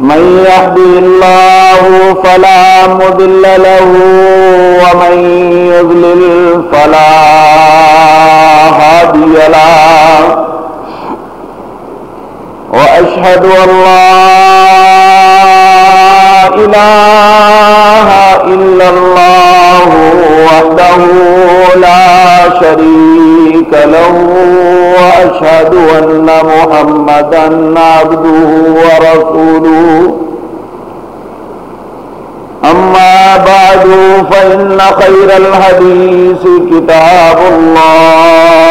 من يهدي الله فلا مضل له ومن يضلل فلا هادي له. وأشهد أن لا إله إلا الله وحده لا شريك له وأشهد أن محمدا عبده ورسوله. أما بعد فإن خير الحديث كتاب الله.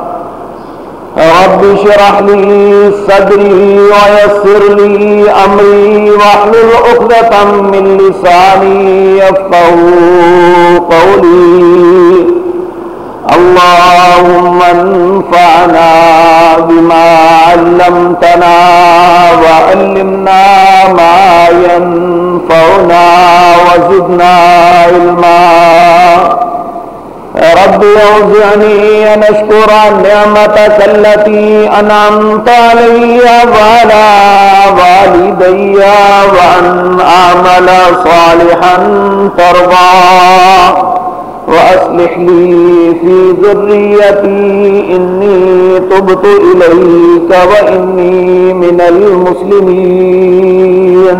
رب اشرح لي صدري ويسر لي أمري واحلل عقدة من لساني يفقه قولي. اللهم انفعنا بما علمتنا وعلمنا ما ينفعنا وزدنا علما. رب اوزعني ان اشكر نعمتك التي أنعمت علي وعلى والدي وأن أعمل صالحا ترضى وأصلح لي في ذريتي إني تبت إليك وإني من المسلمين.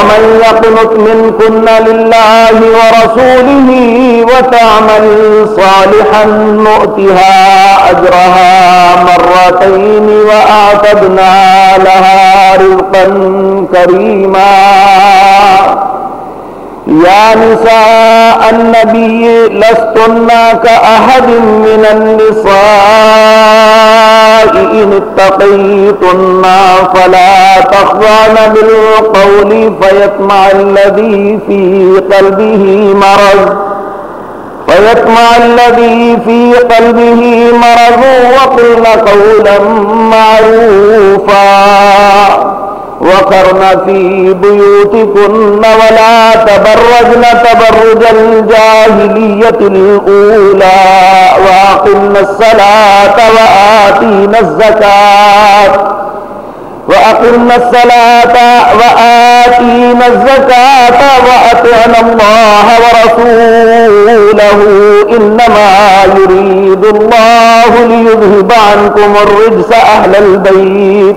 ومن يقنط منكن لله ورسوله وتعمل صالحا نؤتها أجرها مرتين وآتدنا لها رزقا كريما يا نساء النبي لستن كأحد من النساء إن اتقيتن فلا تخضعن بالقول فيطمع الذي في قلبه مرض فيطمع الذي في قلبه مرض وقلن قولا معروفا وقرن في بيوتكن ولا تبرجن تبرج الجاهلية الأولى وأقمن الصلاة وآتينا الزكاة وأقمنا الصلاة وآتينا الزكاة وأطعنا الله ورسوله إنما يريد الله ليذهب عنكم الرجس أهل البيت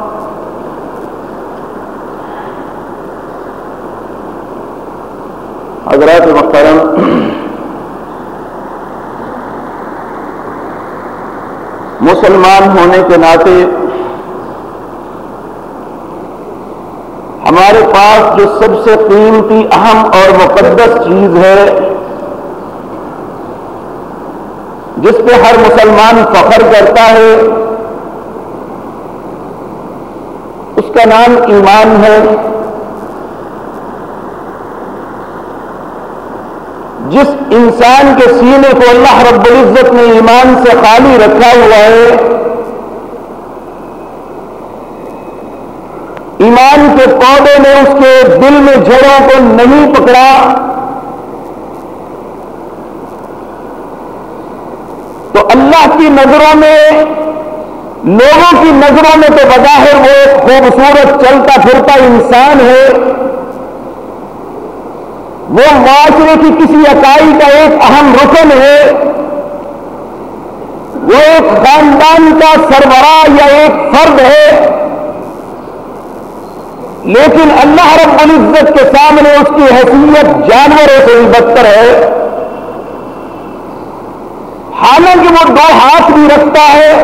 حضرات محترم مسلمان ہونے کے ناطے ہمارے پاس جو سب سے قیمتی، اہم اور مقدس چیز ہے، جس پہ ہر مسلمان فخر کرتا ہے، اس کا نام ایمان ہے۔ جس انسان کے سینے کو اللہ رب العزت نے ایمان سے خالی رکھا ہوا ہے، ایمان کے پودے نے اس کے دل میں جڑوں کو نہیں پکڑا۔ تو اللہ کی نظروں میں، لوگوں کی نظروں میں تو بظاہر وہ ایک خوبصورت چلتا پھرتا انسان ہے۔ وہ معاشرے کی کسی اکائی کا ایک اہم رکن ہے۔ وہ ایک خاندان کا سربراہ یا ایک فرد ہے۔ لیکن اللہ رب العزت کے سامنے اس کی حیثیت جانوروں سے بھی بدتر ہے۔ حالانکہ وہ دو ہاتھ بھی رکھتا ہے۔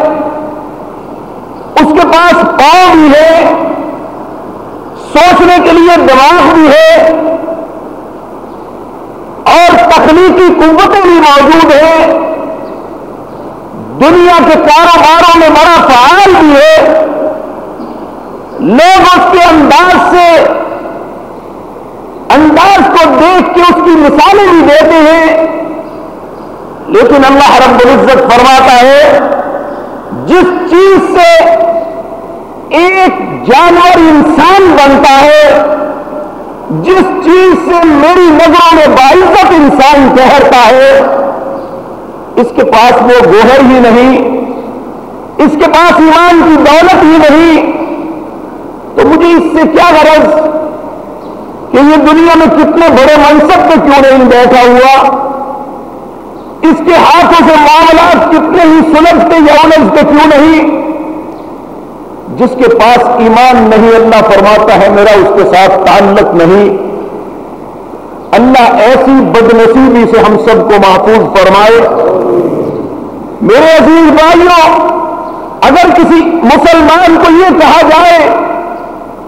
اس کے پاس پاؤں بھی ہے۔ سوچنے کے لیے دماغ بھی ہے اور تخلیقی قوتیں بھی موجود ہیں دنیا کے کاروباروں میں بڑا فعال بھی ہے۔ لوگ اس کے انداز سے انداز کو دیکھ کے اس کی مثالیں بھی دیتے ہیں۔ لیکن اللہ رب العزت فرماتا ہے، جس چیز سے ایک جانور انسان بنتا ہے جس چیز سے میری نظروں میں باعزت انسان ٹھہرتا ہے، اس کے پاس وہ گوہر ہی نہیں، اس کے پاس ایمان کی دولت ہی نہیں۔ تو مجھے اس سے کیا غرض کہ یہ دنیا میں کتنے بڑے منصب پہ کیوں نہیں بیٹھا ہوا؟ اس کے ہاتھوں سے معاملات کتنے ہی سلجھتے یا الجھتے کیوں نہیں؟ جس کے پاس ایمان نہیں، اللہ فرماتا ہے، میرا اس کے ساتھ تعلق نہیں۔ اللہ ایسی بدنصیبی سے ہم سب کو محفوظ فرمائے۔ میرے عزیز بھائیوں، اگر کسی مسلمان کو یہ کہا جائے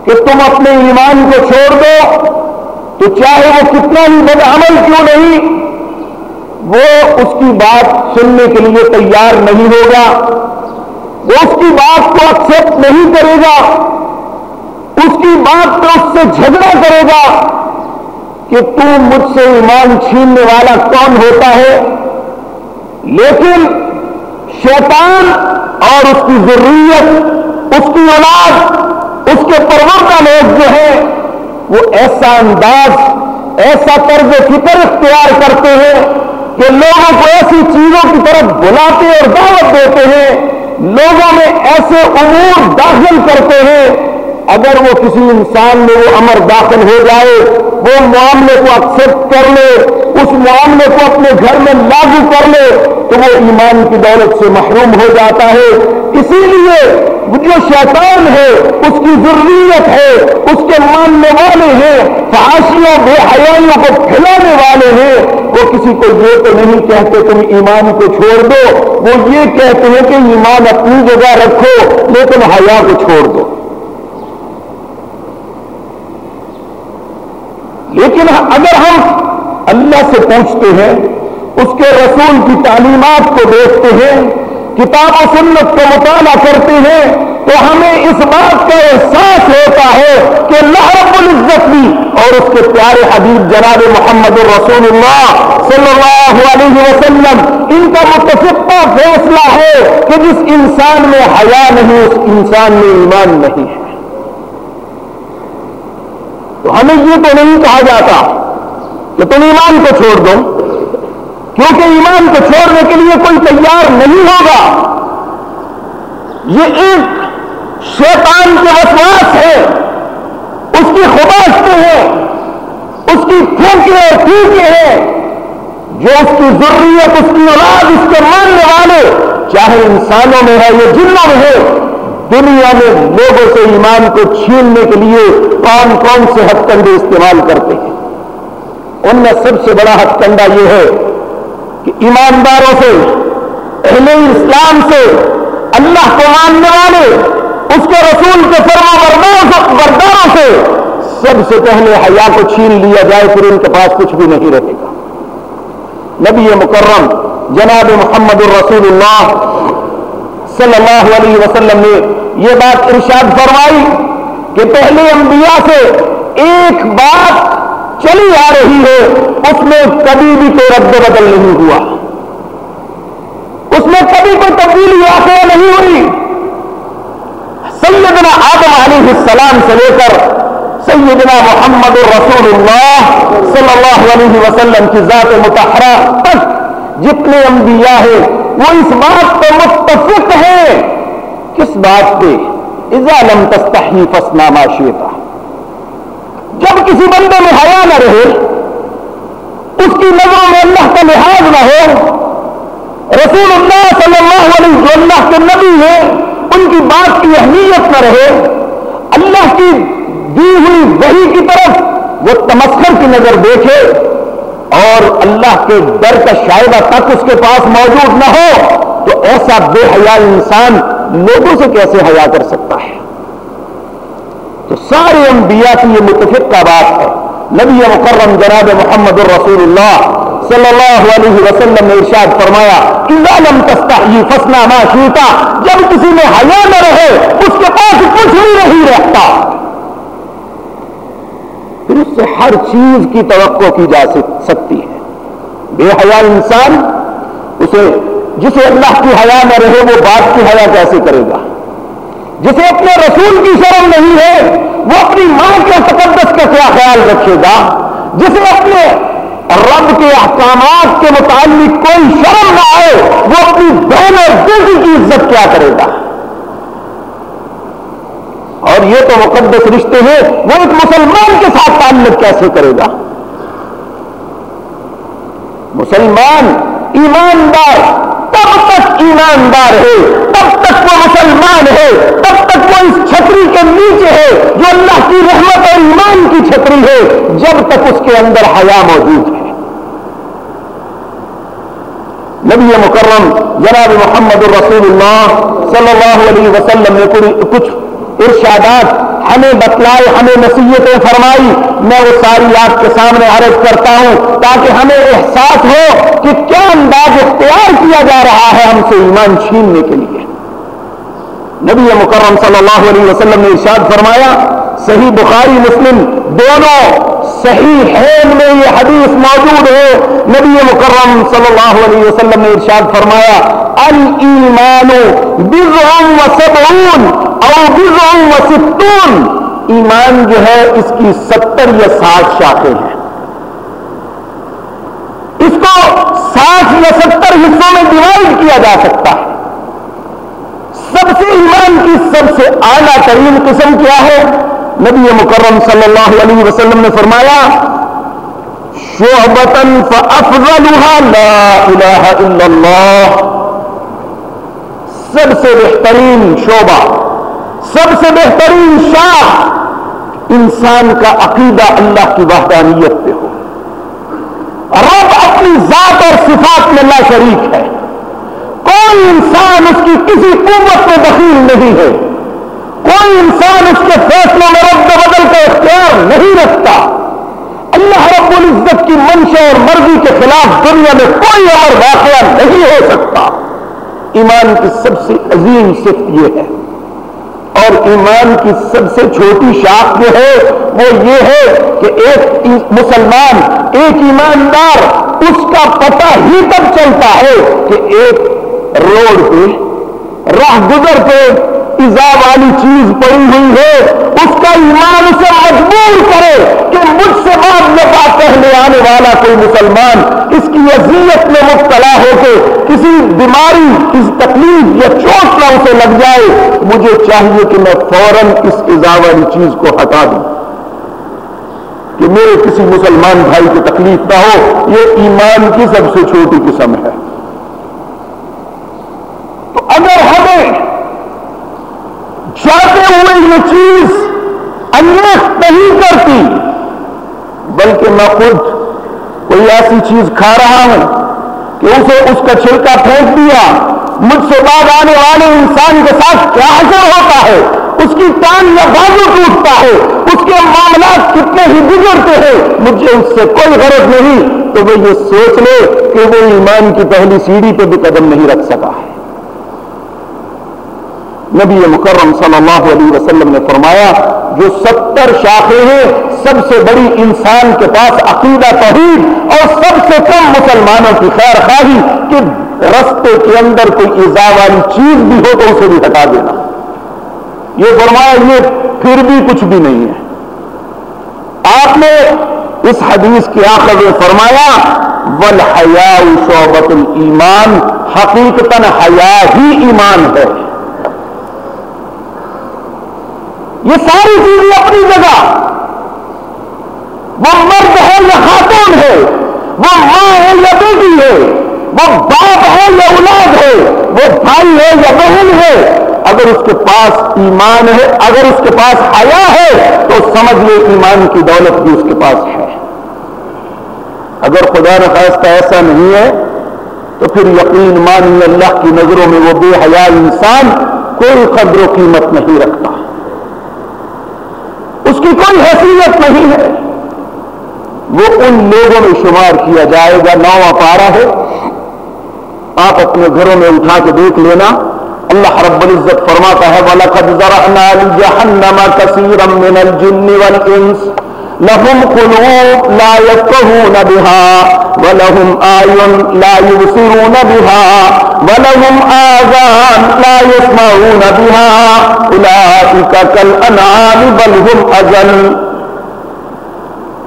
کہ تم اپنے ایمان کو چھوڑ دو، تو چاہے وہ کتنا ہی بد عمل کیوں نہیں، وہ اس کی بات سننے کے لیے تیار نہیں ہوگا۔ وہ اس کی بات کو ایکسپٹ نہیں کرے گا، اس کی بات کو اس سے جھگڑا کرے گا کہ تم مجھ سے ایمان چھیننے والا کون ہوتا ہے۔ لیکن شیطان اور اس کی ضروریت، اس کی اولاد، اس کے پرور کا لوگ جو ہے وہ ایسا انداز، ایسا طرز فکر اختیار کرتے ہیں کہ لوگوں کو ایسی چیزوں کی طرف بلاتے اور دعوت دیتے ہیں۔ لوگوں میں ایسے امور داخل کرتے ہیں، اگر وہ کسی انسان میں وہ امر داخل ہو جائے، وہ معاملے کو ایکسپٹ کر لے، اس معاملے کو اپنے گھر میں لاگو کر لے، تو وہ ایمان کی دولت سے محروم ہو جاتا ہے۔ اسی لیے جو شیطان ہے، اس کی ضروریت ہے، اس کے ماننے والے ہیں، فحاشیوں، بے حیائیوں کو پھیلانے والے ہیں۔ وہ کسی کو یہ تو نہیں کہتے تم ایمان کو چھوڑ دو، وہ یہ کہتے ہیں کہ ایمان اپنی جگہ رکھو، لیکن حیا کو چھوڑ دو۔ لیکن اگر ہم اللہ سے پوچھتے ہیں، اس کے رسول کی تعلیمات کو دیکھتے ہیں، کتاب و سنت کا مطالعہ کرتے ہیں تو ہمیں اس بات کا احساس ہوتا ہے کہ اللہ رب العزت بھی اور اس کے پیارے حبیب جناب محمد الرسول اللہ صلی اللہ علیہ وسلم، ان کا متفقہ فیصلہ ہے کہ جس انسان میں حیا نہیں، اس انسان میں ایمان نہیں ہے۔ تو ہمیں یہ تو نہیں کہا جاتا کہ تم ایمان کو چھوڑ دو، کیونکہ ایمان کو چھوڑنے کے لیے کوئی تیار نہیں ہوگا۔ یہ ایک شیطان کے وسواس ہے اس کی خباشتیں ہیں، اس کی پھونکیں اور پھینکیں ہیں، جو اس کی ضروریت، اس کی اولاد، اس کے ماننے والے، چاہے انسانوں میں ہے یا جنوں میں ہے دنیا میں لوگوں سے ایمان کو چھیننے کے لیے کون کون سے ہتھ کنڈے استعمال کرتے ہیں۔ ان میں سب سے بڑا ہتھ کنڈا یہ ہے کہ ایمانداروں سے، اہل اسلام سے، اللہ کو ماننے والے اس کے رسول کے فرما برداروں سے سب سے پہلے حیا کو چھین لیا جائے، پھر ان کے پاس کچھ بھی نہیں رہے گا۔ نبی مکرم جناب محمد الرسول اللہ صلی اللہ علیہ وسلم نے یہ بات ارشاد فرمائی کہ پہلے انبیاء سے ایک بات چلی آ رہی ہے، اس میں کبھی بھی کوئی رد بدل نہیں ہوا۔ اس میں کبھی کوئی تبدیلی واقع نہیں ہوئی۔ سیدنا آدم علیہ السلام سے لے کر سیدنا محمد الرسول اللہ صلی اللہ علیہ وسلم کی ذات متحرہ تک جتنے انبیاء ہیں، وہ اس بات پہ متفق ہیں کس بات پہ لم تستحی فسنا معاشیتا جب کسی بندے میں حیا نہ رہے، اس کی نظروں میں اللہ کا لحاظ نہ ہو، رسول اللہ صلی اللہ علیہ جو اللہ کے نبی ہیں ان کی بات کی اہمیت نہ رہے، اللہ کی دی ہوئی وہی کی طرف وہ تمسکر کی نظر دیکھے اور اللہ کے ڈر کا شائبہ تک اس کے پاس موجود نہ ہو، تو ایسا بے حیا انسان لوگوں سے کیسے حیا کر سکتا ہے؟ تو سارے انبیاء کی یہ متفق کا بات ہے، نبی مکرم جناب محمد الرسول اللہ صلی اللہ علیہ وسلم نے ارشاد فرمایا لم فسنا ما شیتا جب کسی میں حیا نہ رہے، اس کے پاس کچھ بھی نہیں رہتا۔ پھر اس سے ہر چیز کی توقع کی جا سکتی ہے۔ بے حیا انسان اسے، جسے اللہ کی حیا نہ رہے، وہ بات کی حیا کیسے کرے گا؟ جسے اپنے رسول کی شرم نہیں ہے، وہ اپنی ماں کے تقدس کا کیا خیال رکھے گا؟ جسے اپنے رب کے احکامات کے متعلق کوئی شرم نہ آئے، وہ اپنی بہن اور بیٹی کی عزت کیا کرے گا؟ اور یہ تو مقدس رشتے ہیں، وہ ایک مسلمان کے ساتھ تعلق کیسے کرے گا؟ مسلمان ایماندار، تب تک ایماندار ہے، تب تک وہ مسلمان ہے، تب تک وہ اس چھتری کے نیچے ہے جو اللہ کی رحمت اور ایمان کی چھتری ہے، جب تک اس کے اندر حیا موجود ہے۔ نبی مکرم جناب محمد الرسول اللہ صلی اللہ علیہ وسلم نے کچھ ارشادات ہمیں بتلائے، ہمیں نصیحتیں فرمائی۔ میں وہ ساری آپ کے سامنے عرض کرتا ہوں تاکہ ہمیں احساس ہو کہ کیا انداز اختیار کیا جا رہا ہے ہم سے ایمان چھیننے کے لیے۔ نبی مکرم صلی اللہ علیہ وسلم نے ارشاد فرمایا صحیح بخاری، مسلم، دونوں صحیح حین میں یہ حدیث موجود ہے۔ نبی مکرم صلی اللہ علیہ وسلم نے ارشاد فرمایا المان و سبعون او بزعم و ستون۔ ایمان جو ہے، اس کی ستر یا ساٹھ شاخیں ہیں۔ اس کو ساٹھ یا ستر حصوں میں ڈیوائڈ کیا جا سکتا ہے۔ سب سے ایمان کی سب سے اعلیٰ ترین قسم کیا ہے؟ نبی مکرم صلی اللہ علیہ وسلم نے فرمایا شعبتن فافضلها لا الہ الا اللہ. سب سے بہترین شعبہ، سب سے بہترین شاخ انسان کا عقیدہ اللہ کی وحدانیت پہ ہو۔ رب اپنی ذات اور صفات میں لا شریک ہے۔ کوئی انسان اس کی کسی قوت میں دخیل نہیں ہے۔ کوئی انسان اس کے فیصلوں میں رد بدل کا اختیار نہیں رکھتا۔ اللہ رب العزت کی منشا اور مرضی کے خلاف دنیا میں کوئی اور واقعہ نہیں ہو سکتا۔ ایمان کی سب سے عظیم صفت یہ ہے۔ اور ایمان کی سب سے چھوٹی شاخ جو ہے وہ یہ ہے کہ ایک مسلمان، ایک ایماندار، اس کا پتہ ہی تب چلتا ہے کہ ایک روڈ پہ، راہ گزر پہ ایزا والی چیز پڑی ہوئی ہے، اس کا ایمان اسے مجبور کرے کہ مجھ سے بعد میں بات کہنے آنے والا کوئی مسلمان اس کی اذیت میں مبتلا ہو کے کسی بیماری، کسی تکلیف یا چوٹ نہ اسے لگ جائے، مجھے چاہیے کہ میں فوراً اس ایزا والی چیز کو ہٹا دوں۔ کہ میرے کسی مسلمان بھائی کی تکلیف نہ ہو، یہ ایمان کی سب سے چھوٹی قسم ہے اگر ہمیں جاتے ہوئے یہ چیز انیک نہیں کرتی، بلکہ میں خود کوئی ایسی چیز کھا رہا ہوں کہ اسے اس کا چھلکا پھینک دیا۔ مجھ سے بعد آنے والے انسان کے ساتھ کیا اثر ہوتا ہے؟ اس کی ٹانگ یا بازو ٹوٹتا ہے؟ اس کے معاملات کتنے ہی بگڑتے ہیں؟ مجھے اس سے کوئی غرض نہیں۔ تو وہ یہ سوچ لے کہ وہ ایمان کی پہلی سیڑھی پہ بھی قدم نہیں رکھ سکا۔ ہے نبی مکرم صلی اللہ علیہ وسلم نے فرمایا، جو ستر شاخیں ہیں، سب سے بڑی انسان کے پاس عقیدہ توحید اور سب سے کم مسلمانوں کی خیر خواہی کہ رستے کے اندر کوئی ایزا والی چیز بھی ہو تو اسے بھی ہٹا دینا۔ یہ فرمایا، یہ پھر بھی کچھ بھی نہیں ہے۔ آپ نے اس حدیث کے آخر میں فرمایا ول حیا شعبت المان حقیقتاً حیا ہی ایمان ہے۔ یہ ساری چیزیں اپنی جگہ۔ وہ مرد ہے یا خاتون ہے۔ وہ ماں ہے یا بیٹی ہے۔ وہ باپ ہے یا اولاد ہے۔ وہ بھائی ہے یا بہن ہے۔ اگر اس کے پاس ایمان ہے، اگر اس کے پاس حیا ہے، تو سمجھ لے ایمان کی دولت بھی اس کے پاس ہے۔ اگر خدا نخواستہ ایسا نہیں ہے، تو پھر یقین مانی اللہ کی نظروں میں وہ بے حیا انسان کوئی قدر و قیمت نہیں رکھتا۔ اس کی کوئی حیثیت نہیں ہے۔ وہ ان لوگوں میں شمار کیا جائے گا۔ نواں پارا ہے۔ آپ اپنے گھروں میں اٹھا کے دیکھ لینا۔ اللہ رب العزت فرماتا ہے، وَلَقَدْ ذَرَحْنَا لِجَحَنَّمَ كَثِيرًا مِنَ الْجِنِّ وَالْإِنسِ۔ لهم قلوب لا يفقهون بها، ولهم آيون لا يبصرون بها، ولهم آذان لا يسمعون بها، أولئك كالأنعام بل هم أجل۔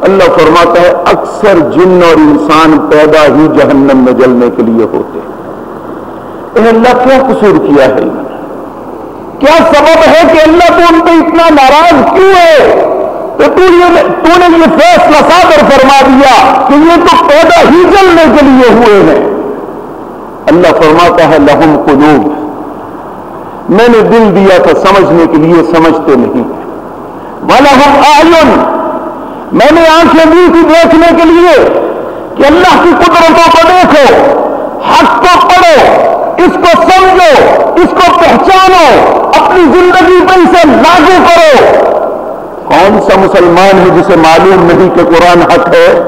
اللہ فرماتا ہے، اکثر جن اور انسان پیدا ہی جہنم میں جلنے کے لیے ہوتے ہیں۔ اللہ کیا قصور کیا ہے؟ کیا سبب ہے کہ اللہ تو ان پہ اتنا ناراض کیوں ہے؟ تو تو نے یہ فیصلہ صادر فرما دیا کہ یہ تو پیدا ہی جلنے کے لیے ہوئے ہیں۔ اللہ فرماتا ہے، لہم قلوب۔ میں نے دل دیا تھا سمجھنے کے لیے، سمجھتے نہیں۔ ولہم آئین میں نے آنکھیں دی تھی دیکھنے کے لیے کہ اللہ کی قدرتوں کو دیکھو، حق کو پڑھو، اس کو سمجھو، اس کو پہچانو، اپنی زندگی پہ اسے لاگو کرو۔ کون سا مسلمان ہے جسے معلوم نہیں کہ قرآن حق ہے؟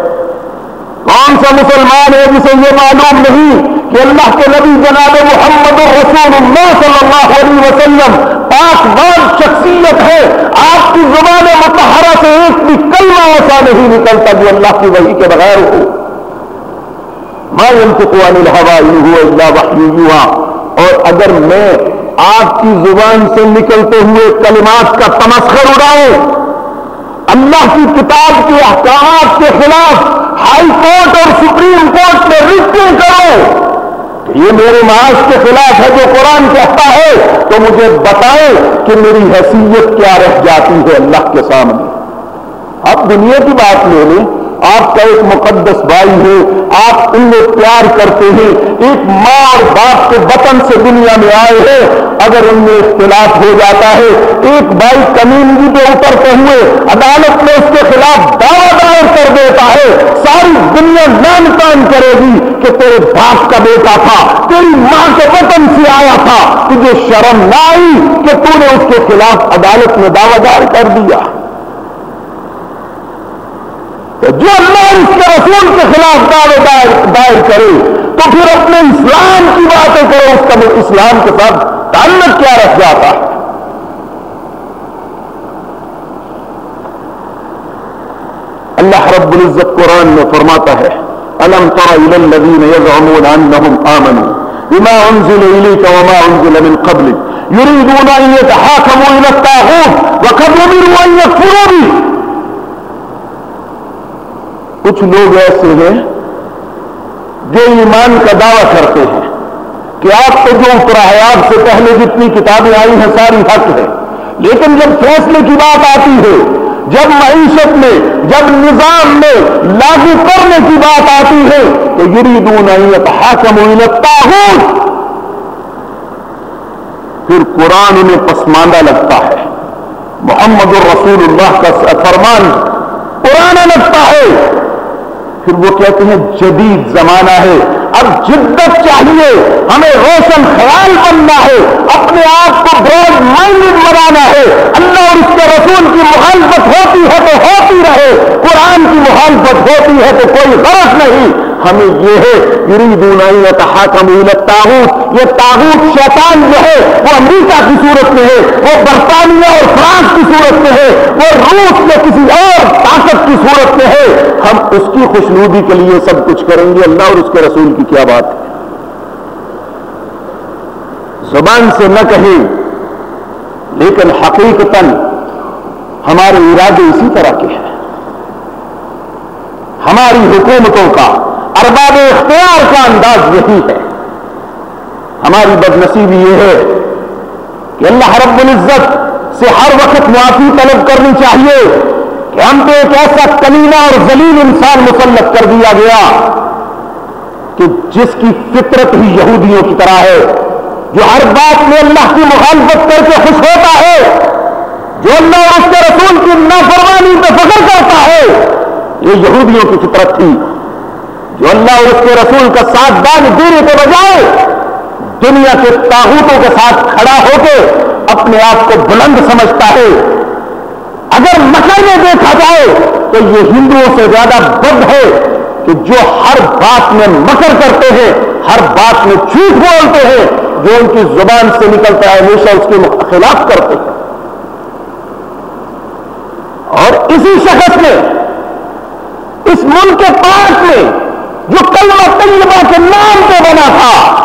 کون سا مسلمان ہے جسے یہ معلوم نہیں کہ اللہ کے نبی جناب محمد رسول اللہ صلی اللہ علیہ وسلم پاک بار شخصیت ہے؟ آپ کی زبان متحرہ سے ایک بھی کلمہ ایسا نہیں نکلتا جو اللہ کی وحی کے بغیر ہو۔ میں ہوا اور اگر میں آپ کی زبان سے نکلتے ہوئے کلمات کا تمسخر اڑاؤں اللہ کی کتاب کے احکامات کے خلاف ہائی کورٹ اور سپریم کورٹ میں رجسٹر کرو۔ یہ میرے معاش کے خلاف ہے جو قرآن کہتا ہے، تو مجھے بتائیں کہ میری حیثیت کیا رہ جاتی ہے اللہ کے سامنے۔ اب دنیا کی بات لے لیں۔ آپ کا ایک مقدس بھائی ہے آپ ان میں پیار کرتے ہیں۔ ایک ماں اور باپ کے وطن سے دنیا میں آئے ہیں۔ اگر ان میں اختلاف ہو جاتا ہے، ایک بھائی کمیونٹی پہ اترتے ہوئے، عدالت میں اس کے خلاف دعوی دائر کر دیتا ہے۔ ساری دنیا نان کام کرے گی کہ تیرے باپ کا بیٹا تھا، تیری ماں کے وطن سے آیا تھا۔ تجھے شرم نہ آئی کہ تو نے اس کے خلاف عدالت میں دعوی دار کر دیا۔ جو اللہ اس کے رسول کے خلاف دعوے دائر, دائر کرے۔ تو پھر اپنے اسلام کی باتیں کرو اس کا اسلام کے ساتھ تعلق کیا رکھ جاتا؟ ہے اللہ رب العزت قرآن میں فرماتا ہے الم تر إلى الذين يزعمون انهم آمنوا بما انزل اليك وما انزل من قبلك يريدون ان يتحاكموا إلى الطاغوت وقبل منه ان يكفروا به۔ کچھ لوگ ایسے ہیں جو ایمان کا دعویٰ کرتے ہیں کہ آپ کو جو اترا ہے آپ سے پہلے جتنی کتابیں آئی ہیں ساری حق ہے لیکن جب فیصلے کی بات آتی ہے، جب معیشت میں، جب نظام میں لاگو کرنے کی بات آتی ہے، تو یری دون حاکم تاغوت پھر قرآن انہیں پسماندہ لگتا ہے۔ محمد الرسول اللہ کا فرمان قرآن لگتا ہے۔ پھر وہ کہتے ہیں جدید زمانہ ہے۔ اب جدت چاہیے، ہمیں روشن خیال بننا ہے، اپنے آپ کو بروڈ مائنڈ بنانا ہے۔ اللہ اور اس کے رسول کی مخالفت ہوتی ہے تو ہوتی رہے، قرآن کی مخالفت ہوتی ہے تو کوئی غرض نہیں۔ ہمیں یہ ہے یریدون تحاکم تاغوت یہ تاغوت شیطان جو ہے، وہ امریکہ کی صورت میں ہے، وہ برطانیہ اور فرانس کی صورت میں ہے، وہ روس میں کسی اور طاقت کی صورت میں ہے۔ ہم اس کی خوشنودی کے لیے سب کچھ کریں گے۔ اللہ اور اس کے رسول کی کیا بات ہے؟ زبان سے نہ کہیں، لیکن حقیقتاً ہمارے ارادے اسی طرح کے ہیں۔ ہماری حکومتوں کا ارباب اختیار کا انداز یہی ہے۔ ہماری بد نصیبی یہ ہے کہ اللہ رب العزت سے ہر وقت معافی طلب کرنی چاہیے کہ ہم پہ ایک ایسا کمینہ اور ذلیل انسان مسلط کر دیا گیا کہ جس کی فطرت ہی یہودیوں کی طرح ہے، جو ہر بات میں اللہ کی مخالفت کر کے خوش ہوتا ہے، جو اللہ اور اس کے رسول کی نافرمانی پہ فخر کرتا ہے۔ یہ یہودیوں کی فطرت تھی۔ جو اللہ اور اس کے رسول کا ساتھ دان دینے کے بجائے دنیا کے تاحوتوں کے ساتھ کھڑا ہو کے اپنے آپ کو بلند سمجھتا ہے۔ اگر مکر میں دیکھا جائے تو یہ ہندوؤں سے زیادہ بد ہے کہ جو ہر بات میں مکر کرتے ہیں، ہر بات میں جھوٹ بولتے ہیں، جو ان کی زبان سے نکلتا ہے، ہمیشہ اس کے خلاف کرتے ہیں۔ اور اسی شخص نے اس ملک کے پاس میں کلمہ طیبہ کے نام پہ بنا تھا۔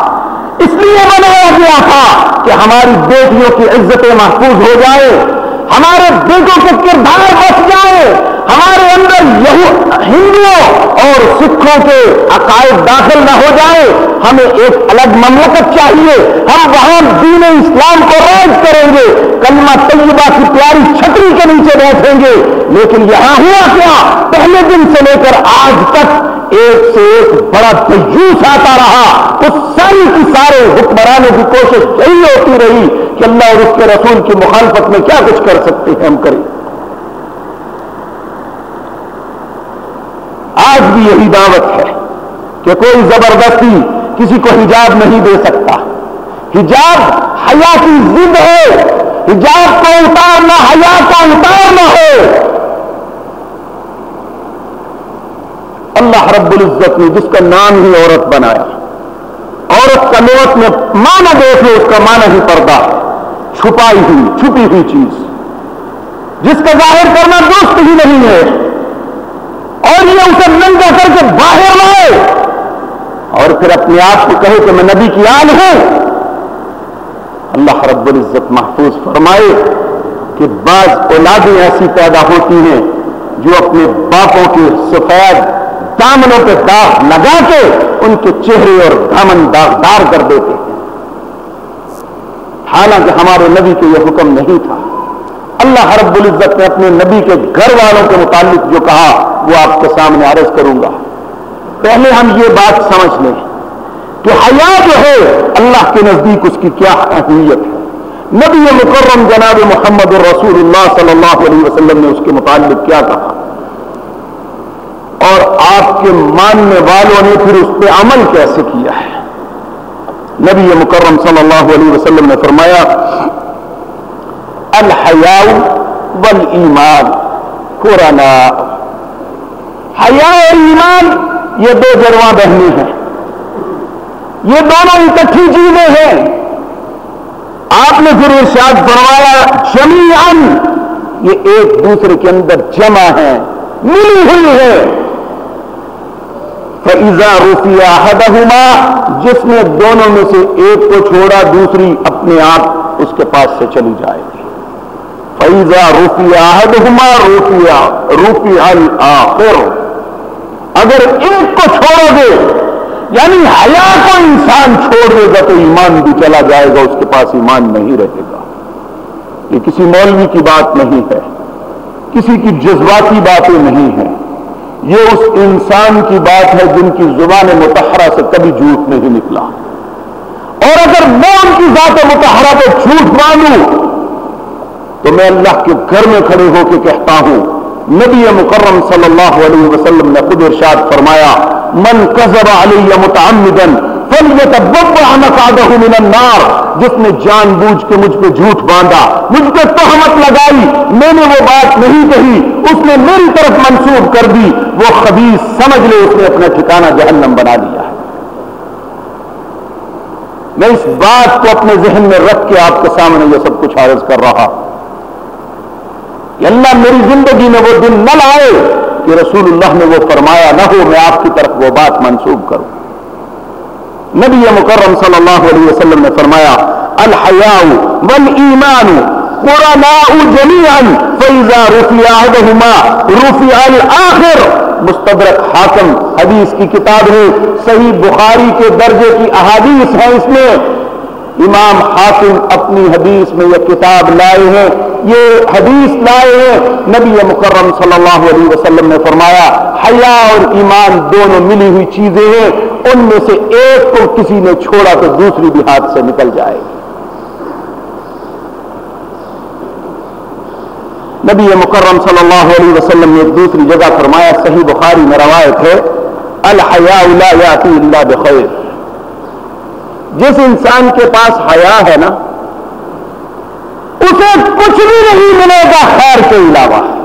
اس لیے بنایا گیا تھا کہ ہماری بیٹیوں کی عزتیں محفوظ ہو جائے، ہمارے بیٹوں کے کردار بچ جائے، ہمارے اندر ہندوؤں اور سکھوں کے عقائد داخل نہ ہو جائے۔ ہمیں ایک الگ مملکت چاہیے۔ ہم وہاں دین اسلام کو روز کریں گے۔ کلمہ طیبہ کی پیاری چھتری کے نیچے بیٹھیں گے۔ لیکن یہاں ہوا کیا؟ پہلے دن سے لے کر آج تک ایک سے ایک بڑا تجوس آتا رہا۔ اس ساری کی سارے حکمرانوں کی کوشش یہی ہوتی رہی کہ اللہ اور اس کے رسول کی مخالفت میں کیا کچھ کر سکتے ہیں ہم کریں۔ آج بھی یہی دعوت ہے کہ کوئی زبردستی کسی کو حجاب نہیں دے سکتا۔ حجاب حیا کی ضد ہے۔ حجاب کو اتارنا، حیا کا اتارنا ہے۔ اللہ رب العزت نے جس کا نام ہی عورت بنایا عورت کا لوت میں مانا دیکھے اس کا مانا ہی پردہ، چھپائی ہوئی، چھپی ہوئی چیز۔ جس کا ظاہر کرنا دوست ہی نہیں ہے، اور یہ اسے ننگا کر کے باہر لائے۔ اور پھر اپنے آپ کو کہے کہ میں نبی کی آن ہوں۔ اللہ رب العزت محفوظ فرمائے کہ بعض اولادیں ایسی پیدا ہوتی ہیں جو اپنے باپوں کے سفید دامنوں پہ داغ لگا کے ان کے چہرے اور دامن داغدار کر دیتے ہیں۔ حالانکہ ہمارے نبی کو یہ حکم نہیں تھا۔ اللہ رب العزت نے اپنے نبی کے گھر والوں کے متعلق جو کہا، وہ آپ کے سامنے عرض کروں گا۔ پہلے ہم یہ بات سمجھ لیں کہ حیا جو ہے، اللہ کے نزدیک اس کی کیا اہمیت ہے۔ نبی مکرم جناب محمد الرسول اللہ صلی اللہ علیہ وسلم نے اس کے متعلق کیا کہا۔ کے ماننے والوں نے پھر اس پہ عمل کیسے کیا ہے؟ نبی مکرم صلی اللہ علیہ وسلم نے فرمایا الحیا بل ایمان قرآن حیا اور ایمان، یہ دو جرواں بہنی ہیں۔ یہ دونوں اکٹھی چیزیں ہیں۔ آپ نے پھر ارشاد فرمایا جمی یہ ایک دوسرے کے اندر جمع ہے ملی ہوئی ہے فضا روفیہ حدما جس نے دونوں میں سے ایک کو چھوڑا، دوسری اپنے آپ اس کے پاس سے چلی جائے گی۔ فیضا روفیہ حدما روفیہ روفی الآخر۔ اگر ایک کو چھوڑو گے یعنی حیا کو انسان چھوڑ دے گا تو ایمان بھی چلا جائے گا، اس کے پاس ایمان نہیں رہے گا۔ یہ کسی مولوی کی بات نہیں ہے، کسی کی جذباتی باتیں نہیں ہیں۔ یہ اس انسان کی بات ہے جن کی زبان متحرہ سے کبھی جھوٹ نہیں نکلا۔ اور اگر میں ان کی ذات متحرہ کو جھوٹ مانوں، تو میں اللہ کے گھر میں کھڑے ہو کے کہتا ہوں، نبی مکرم صلی اللہ علیہ وسلم نے خود ارشاد فرمایا، من کذب علی متعمدن من النار۔ جس نے جان بوجھ کے مجھ پہ جھوٹ باندھا، مجھ پہ تہمت لگائی، میں نے وہ بات نہیں کہی، اس نے میری طرف منسوخ کر دی۔ وہ خبیص سمجھ لے، اس نے اپنا ٹھکانہ جہنم بنا دیا ہے۔ میں اس بات کو اپنے ذہن میں رکھ کے آپ کے سامنے یہ سب کچھ عارض کر رہا اللہ، میری زندگی میں وہ دن نہ لائے کہ رسول اللہ نے وہ فرمایا نہ ہو، میں آپ کی طرف وہ بات منسوخ کروں۔ نبی مکرم صلی اللہ علیہ وسلم نے فرمایا، الحیاء والایمان قرناء جميعا فاذا رفع احدهما رفع الاخر مستدرک حاکم حدیث کی کتاب ہے، صحیح بخاری کے درجے کی احادیث ہے اس میں۔ امام حاکم اپنی حدیث میں یہ کتاب لائے ہیں۔ یہ حدیث لائے ہیں۔ نبی مکرم صلی اللہ علیہ وسلم نے فرمایا حیا اور ایمان دونوں ملی ہوئی چیزیں ہیں، ان میں سے ایک کو کسی نے چھوڑا تو دوسری بھی ہاتھ سے نکل جائے گی۔ نبی مکرم صلی اللہ علیہ وسلم نے دوسری جگہ فرمایا، صحیح بخاری میں روایت ہے، الحیا یاتی اللہ بخیر۔ جس انسان کے پاس حیا ہے نا، اسے کچھ بھی نہیں ملے گا خیر کے علاوہ۔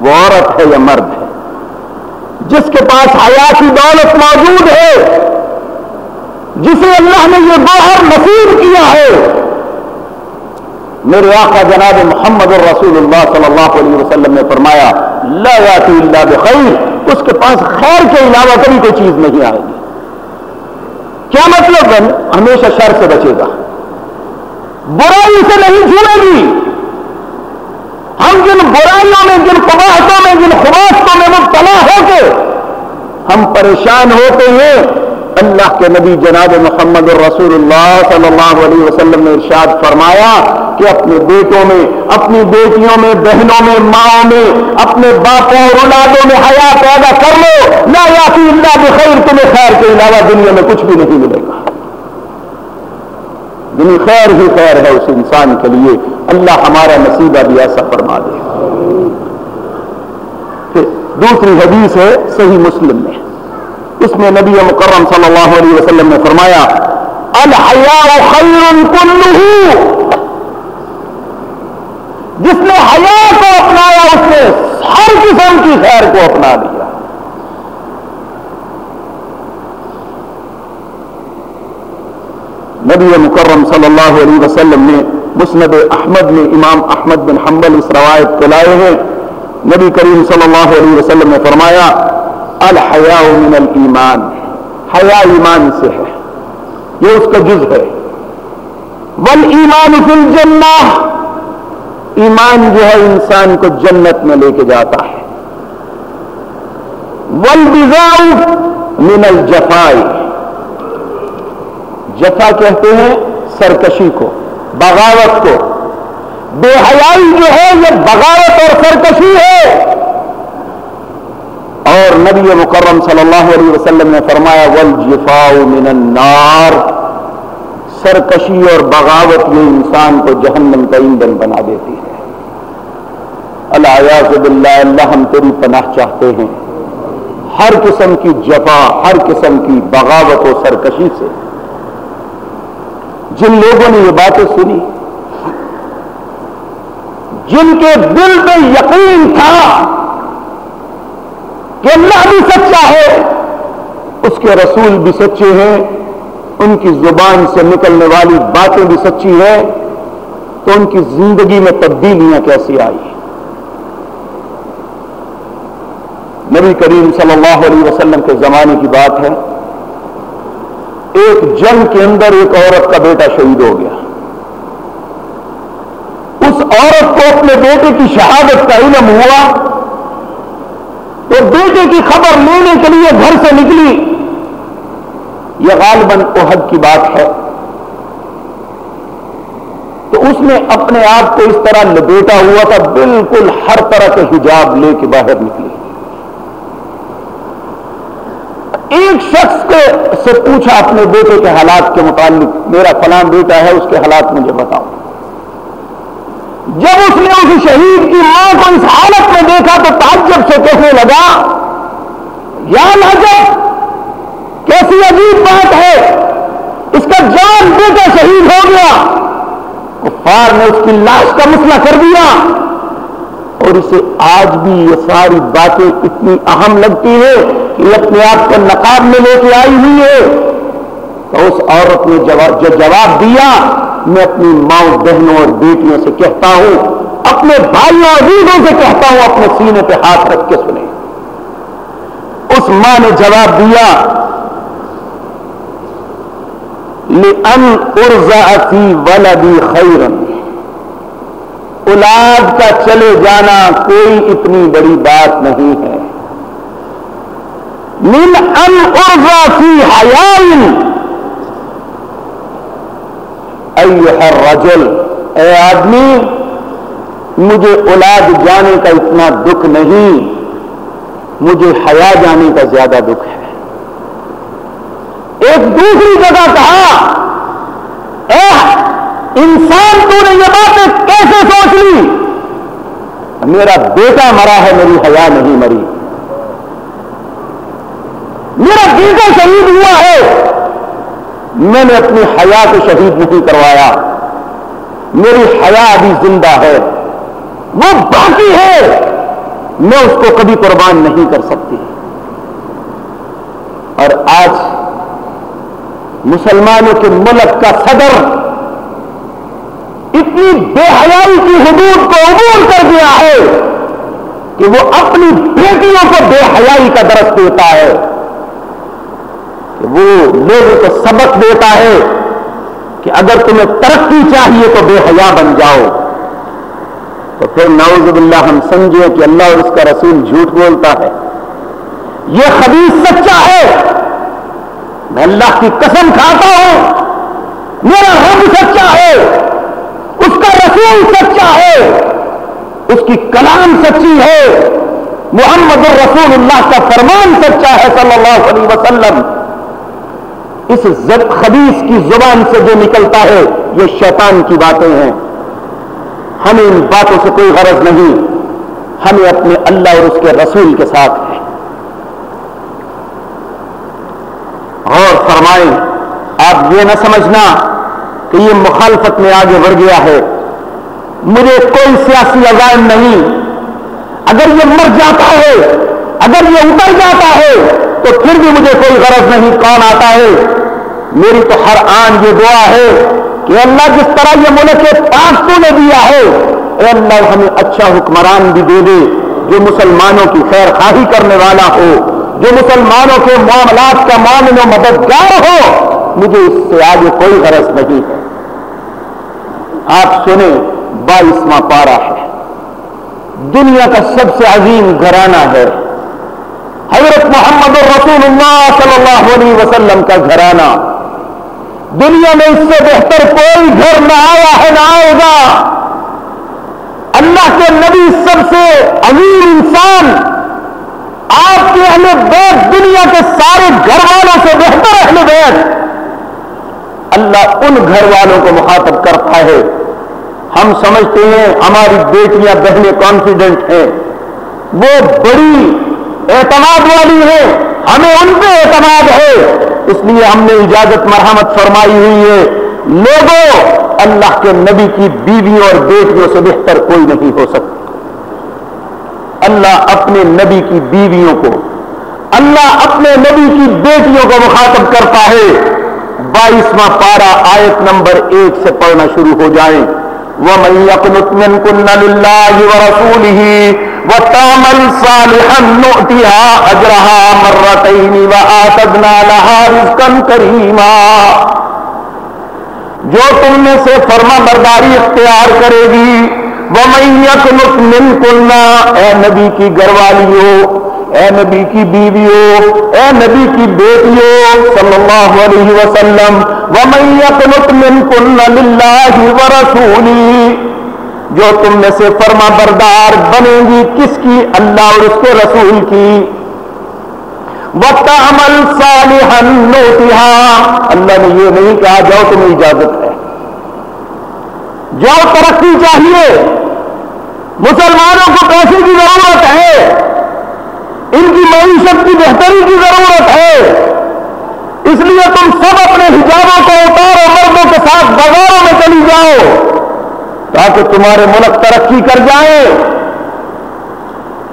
وہ عورت ہے یا مرد ہے۔ جس کے پاس حیا کی دولت موجود ہے، جسے اللہ نے یہ باہر نصیب کیا ہے۔ میرے آقا جناب محمد الرسول اللہ صلی اللہ علیہ وسلم نے فرمایا، لا یاتی اللہ بخیر، اس کے پاس خیر کے علاوہ کبھی کوئی چیز نہیں آئے گی۔ کیا مطلب؟ ہمیشہ شر سے بچے گا۔ برائی سے نہیں جڑے گی۔ ہم جن برائیوں میں، جن قباحتوں میں، جن خباستوں میں مبتلا ہو کے ہم پریشان ہوتے ہیں۔ اللہ کے نبی جناب محمد الرسول اللہ صلی اللہ علیہ وسلم نے ارشاد فرمایا کہ اپنے بیٹوں میں، اپنی بیٹیوں میں، بہنوں میں ماں میں، اپنے باپوں اور اولادوں میں حیا پیدا کر لو۔ نہ یاتی اللہ بخیر، تمہیں خیر کے علاوہ دنیا میں کچھ بھی نہیں ملے گا۔ دنیا خیر ہی خیر ہے اس انسان کے لیے۔ اللہ ہمارا نصیبہ بھی ایسا فرما دے۔ دوسری حدیث ہے صحیح مسلم میں۔ اس میں نبی مکرم صلی اللہ علیہ وسلم نے فرمایا الحیا خیر کلہ جس نے حیا کو اپنایا، اس نے ہر قسم کی خیر کو اپنا لیا نبی مکرم صلی اللہ علیہ وسلم نے مسند احمد میں امام احمد بن حنبل اس روایت کو لائے ہیں۔ نبی کریم صلی اللہ علیہ وسلم نے فرمایا الحیا من الایمان۔ حیا ایمان سے ہے۔ یہ اس کا جز ہے۔ ول ایمان فی الجنہ۔ ایمان جو ہے انسان کو جنت میں لے کے جاتا ہے۔ ول من الجفائی جفا کہتے ہیں سرکشی کو۔ بغاوت کو۔ بے حیائی جو ہے یہ بغاوت اور سرکشی ہے۔ اور نبی مکرم صلی اللہ علیہ وسلم نے فرمایا من النار۔ سرکشی اور بغاوت یہ انسان کو جہنم کا ایندھن بنا دیتی ہے۔ اللہ باللہ، اللہ ہم تیری پناہ چاہتے ہیں۔ ہر قسم کی جفا، ہر قسم کی بغاوت و سرکشی سے۔ جن لوگوں نے یہ باتیں سنی، جن کے دل میں یقین تھا کہ اللہ بھی سچا ہے، اس کے رسول بھی سچے ہیں، ان کی زبان سے نکلنے والی باتیں بھی سچی ہیں، تو ان کی زندگی میں تبدیلیاں کیسی آئی؟ نبی کریم صلی اللہ علیہ وسلم کے زمانے کی بات ہے۔ ایک جنگ کے اندر ایک عورت کا بیٹا شہید ہو گیا۔ اس عورت کو اپنے بیٹے کی شہادت کا علم ہوا۔ تو بیٹے کی خبر لینے کے لیے گھر سے نکلی۔ یہ غالباً احد کی بات ہے۔ تو اس نے اپنے آپ کو اس طرح لپیٹا ہوا تھا، بالکل ہر طرح کے حجاب لے کے باہر نکلی ایک شخص کے سے پوچھا اپنے بیٹے کے حالات کے متعلق، میرا فلاں بیٹا ہے، اس کے حالات مجھے بتاؤ۔ جب اس نے اس شہید کی ماں کو اس حالت میں دیکھا تو تعجب سے کہنے لگا، یا نجب کیسی عجیب بات ہے، اس کا جان بیٹا شہید ہو گیا۔ کفار نے اس کی لاش کا مسئلہ کر دیا۔ اور اسے آج بھی یہ ساری باتیں اتنی اہم لگتی ہے کہ اپنے آپ کو نقاب میں لے کے آئی ہوئی ہے۔ تو اس عورت نے جو جواب دیا، میں اپنی ماں، بہنوں اور بیٹیوں سے کہتا ہوں، اپنے بھائیوں اور بیٹوں سے کہتا ہوں، اپنے سینے پہ ہاتھ رکھ کے سنیں۔ اس ماں نے جواب دیا ان ارزا ولدی خیرن اولاد کا چلے جانا کوئی اتنی بڑی بات نہیں ہے۔ من ان ارزا فی حیائن ہر رجل اے آدمی، مجھے اولاد جانے کا اتنا دکھ نہیں، مجھے حیا جانے کا زیادہ دکھ ہے۔ ایک دوسری جگہ کہا، اے انسان تو نے یہ باتیں کیسے سوچ لی؟ میرا بیٹا مرا ہے، میری حیا نہیں مری۔ میرا بیٹا شہید ہوا ہے۔ میں نے اپنی حیا کو شہید نہیں کروایا۔ میری حیا ابھی زندہ ہے۔ وہ باقی ہے۔ میں اس کو کبھی قربان نہیں کر سکتی۔ اور آج مسلمانوں کے ملک کا صدر اتنی بے حیائی کی حدود کو عبور کر دیا ہے کہ وہ اپنی بیٹیوں کو بے حیائی کا درس دیتا ہے، کہ وہ لوگوں کو سبق دیتا ہے کہ اگر تمہیں ترقی چاہیے تو بے حیا بن جاؤ۔ تو پھر نعوذ باللہ ہم سمجھیں کہ اللہ اور اس کا رسول جھوٹ بولتا ہے۔ یہ خبیص سچا ہے۔ میں اللہ کی قسم کھاتا ہوں۔ میرا رب سچا ہے۔ رسول سچا ہے، اس کی کلام سچی ہے۔ محمد الرسول اللہ کا فرمان سچا ہے صلی اللہ علیہ وسلم۔ اس خبیص کی زبان سے جو نکلتا ہے، یہ شیطان کی باتیں ہیں۔ ہمیں ان باتوں سے کوئی غرض نہیں۔ ہمیں اپنے اللہ اور اس کے رسول کے ساتھ ہے اور فرمائیں، آپ یہ نہ سمجھنا کہ یہ مخالفت میں آگے بڑھ گیا ہے۔ مجھے کوئی سیاسی عزائم نہیں۔ اگر یہ مر جاتا ہے، اگر یہ اتر جاتا ہے، تو پھر بھی مجھے کوئی غرض نہیں، کون آتا ہے؟ میری تو ہر آن یہ دعا ہے کہ اللہ جس طرح یہ ملک کے پاس تو نے دیا ہے، اے اللہ ہمیں اچھا حکمران بھی دے دے، جو مسلمانوں کی خیر خواہی کرنے والا ہو، جو مسلمانوں کے معاملات کا معامل و مددگار ہو، مجھے اس سے آگے کوئی غرض نہیں ہے۔ آپ سنیں بائیسواں پارا ہے۔ دنیا کا سب سے عظیم گھرانہ ہے۔ حضرت محمد الرسول اللہ صلی اللہ علیہ وسلم کا گھرانہ۔ دنیا میں اس سے بہتر کوئی گھر نہ آیا ہے، نہ آئے گا۔ اللہ کے نبی سب سے امیر انسان۔ آپ کے اہل بیت دنیا کے سارے گھر والوں سے بہتر اہل بیت۔ اللہ ان گھر والوں کو مخاطب کرتا ہے۔ ہم سمجھتے ہیں ہماری بیٹیاں بہنیں کانفیڈنٹ ہیں۔ وہ بڑی اعتماد والی ہیں، ہمیں ان پہ اعتماد ہے۔ اس لیے ہم نے اجازت مرحمت فرمائی ہوئی ہے، لوگوں، اللہ کے نبی کی بیویوں اور بیٹیوں سے بہتر کوئی نہیں ہو سکتا۔ اللہ اپنے نبی کی بیویوں کو، اللہ اپنے نبی کی بیٹیوں کو مخاطب کرتا ہے۔ بائیسواں پارا آیت نمبر ایک سے پڑھنا شروع ہو جائیں ومن يقنط منكن لله ورسوله وتعمل صالحا نؤتها اجرها مرتين واعتدنا لها رزقا كريما۔ جو تم میں سے فرما برداری اختیار کرے گی وہ يقنط منكن، اے نبی کی گھر والیوں اے نبی کی بیویوں، اے نبی کی بیٹیوں صلی اللہ علیہ وسلم، ومن جو تم میں سے فرما بردار بنے گی کس کی؟ اللہ اور اس کے رسول کی۔ وقت عمل صالحا اللہ نے یہ نہیں کہا جاؤ تمہیں اجازت ہے۔ جاؤ ترقی چاہیے۔ مسلمانوں کو پیسے کی ضرورت ہے۔ ان کی معیشت کی بہتری کی ضرورت ہے۔ اس لیے تم سب اپنے حجابوں کو اتارو، مردوں کے ساتھ بازاروں میں چلی جاؤ۔ تاکہ تمہارے ملک ترقی کر جائے۔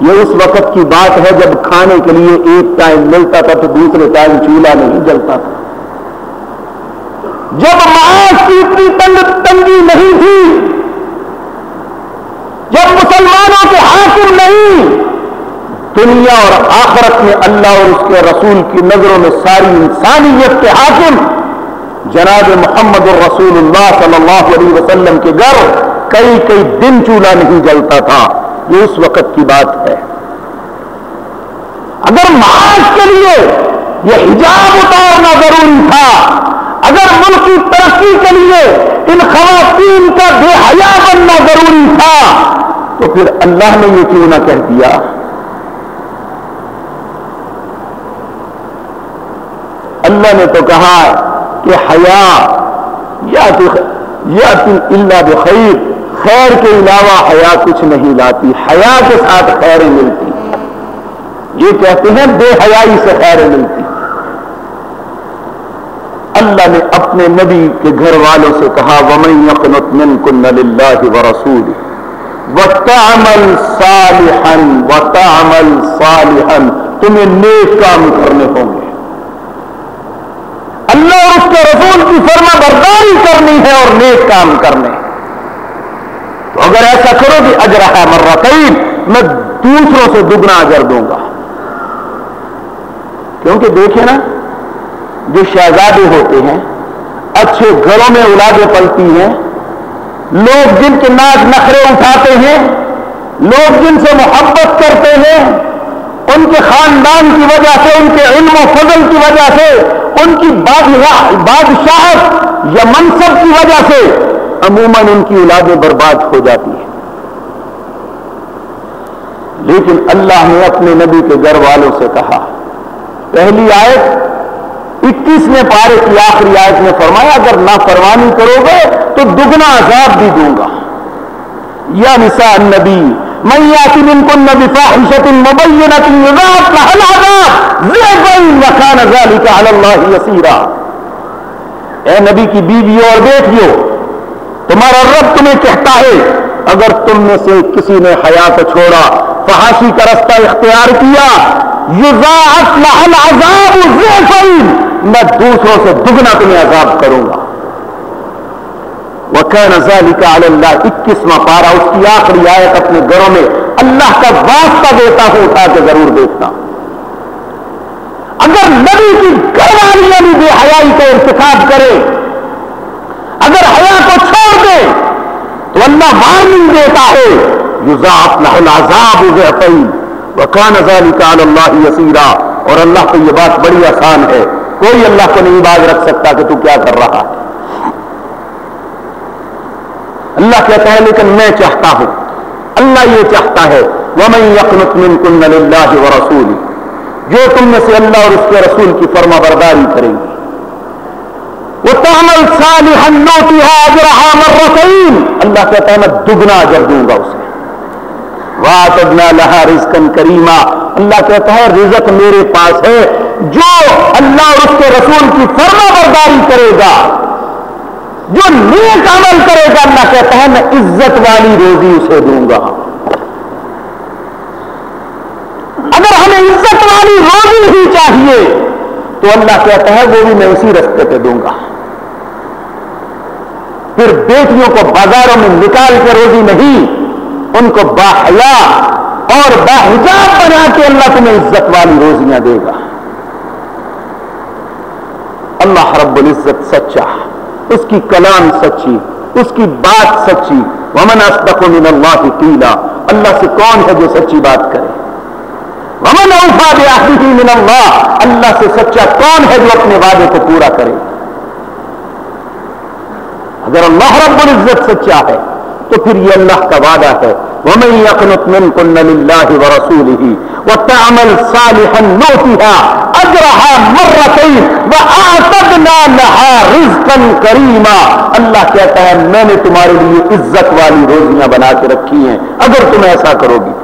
یہ اس وقت کی بات ہے جب کھانے کے لیے ایک ٹائم ملتا تھا تو دوسرے ٹائم چولہا نہیں جلتا تھا۔ جب معاش کی اتنی تنگ تنگی نہیں تھی، جب مسلمانوں کے حاکم نہیں دنیا اور آخرت میں اللہ اور اس کے رسول کی نظروں میں ساری انسانیت کے حاکم جناب محمد الرسول اللہ صلی اللہ علیہ وسلم کے گھر کئی کئی دن چولہا نہیں جلتا تھا، یہ اس وقت کی بات ہے۔ اگر معاش کے لیے یہ حجاب اتارنا ضروری تھا، اگر ملک کی ترقی کے لیے ان خواتین کا بے حیا بننا ضروری تھا، تو پھر اللہ نے یہ کیوں نہ کہہ دیا؟ اللہ نے تو کہا کہ حیا یا اللہ بخیر، خیر کے علاوہ حیا کچھ نہیں لاتی۔ حیا کے ساتھ خیریں ملتی۔ یہ کہتے ہیں بے حیائی سے خیریں ملتی۔ اللہ نے اپنے نبی کے گھر والوں سے کہا، ومن يقنط منكن لله ورسوله وتعمل صالحا وتعمل صالحا، تمہیں نیک کام کرنے ہوں۔ گے اللہ اور اس کے رسول کی فرما برداری کرنی ہے اور نیک کام کرنے۔ تو اگر ایسا کرو کہ اجرا مرتين میں دوسروں سے دگنا اجر دوں گا۔ کیونکہ دیکھیں نا، جو شہزادے ہوتے ہیں، اچھے گھروں میں اولادیں پلتی ہیں۔ لوگ جن کے ناچ نخرے اٹھاتے ہیں، لوگ جن سے محبت کرتے ہیں، ان کے خاندان کی وجہ سے، ان کے علم و فضل کی وجہ سے ان کی بادشاہت یا منصب کی وجہ سے عموماً ان کی اولادیں برباد ہو جاتی ہیں۔ لیکن اللہ نے اپنے نبی کے گھر والوں سے کہا، پہلی آیت اکیسویں پارے کی آخری آیت میں فرمایا، اگر نافرمانی کرو گے تو دگنا عذاب بھی دوں گا۔ یا نساء النبی من اے نبی کی بیویوں اور بیٹیوں تمہارا رب تمہیں کہتا ہے، اگر تم میں سے کسی نے حیا کو چھوڑا، فحاشی کا رستہ اختیار کیا یضاعف میں دوسروں سے دگنا تمہیں عذاب کروں گا۔ وہ نظالی کا اللہ اکیسواں پارا۔ اس کی آخری آیت اپنے گھروں میں اللہ کا واسطہ دیتا ہوں اٹھا کے ضرور دیکھتا اگر نبی کی گھر والیاں بھی یعنی بے حیائی کا انتخاب کرے، اگر حیا کو چھوڑ دے، تو اللہ وارننگ دیتا ہے یوزاف العذاب وہ نظالی کا اللہ یسیرا اور اللہ کو یہ بات بڑی آسان ہے۔ کوئی اللہ کو نہیں باز رکھ سکتا کہ تو کیا کر رہا ہے۔ اللہ کہتا ہے، لیکن میں چاہتا ہوں۔ اللہ یہ چاہتا ہے، وَمَن يَقْنُتْ مِنْكُنَّ لِلَّهِ وَرَسُولِ جو تم میں سے اللہ اور اس کے رسول کی فرما برداری کریں گے وہ تعمل صالحا نوتها اجرها اللہ کہتا ہے، میں دگنا اجر دوں گا اسے۔ وَاتَدْنَا لَهَا رِزْقًا كَرِيمًا۔ اللہ کہتا ہے، رزق میرے پاس ہے۔ جو اللہ اور اس کے رسول کی فرما برداری کرے گا جو نیک عمل کرے گا، اللہ کہتا ہے، میں عزت والی روزی اسے دوں گا۔ اگر ہمیں عزت والی روزی ہی چاہیے، تو اللہ کہتا ہے، وہ بھی میں اسی رستے پہ دوں گا۔ پھر بیٹیوں کو بازاروں میں نکال کے روزی نہیں، ان کو باحیا اور باحجاب بنا کے اللہ تمہیں عزت والی روزیاں دے گا۔ اللہ رب العزت سچا اس کی کلام سچی، اس کی بات سچی۔ ومن اصدق من اللہ قیلا اللہ سے کون ہے جو سچی بات کرے؟ ومن اوفا بعہدہ من اللہ اللہ سے سچا کون ہے جو اپنے وعدے کو پورا کرے؟ اگر اللہ رب العزت سچا ہے، تو پھر یہ اللہ کا وعدہ ہے۔ ومن يقنط منكن لله ورسوله وتعمل صالحا نوتها اجرها مرتين واعتدنا لها رزقا كريما اللہ کہتا ہے، میں نے تمہارے لیے عزت والی روزیاں بنا کے رکھی ہیں، اگر تم ایسا کرو گی۔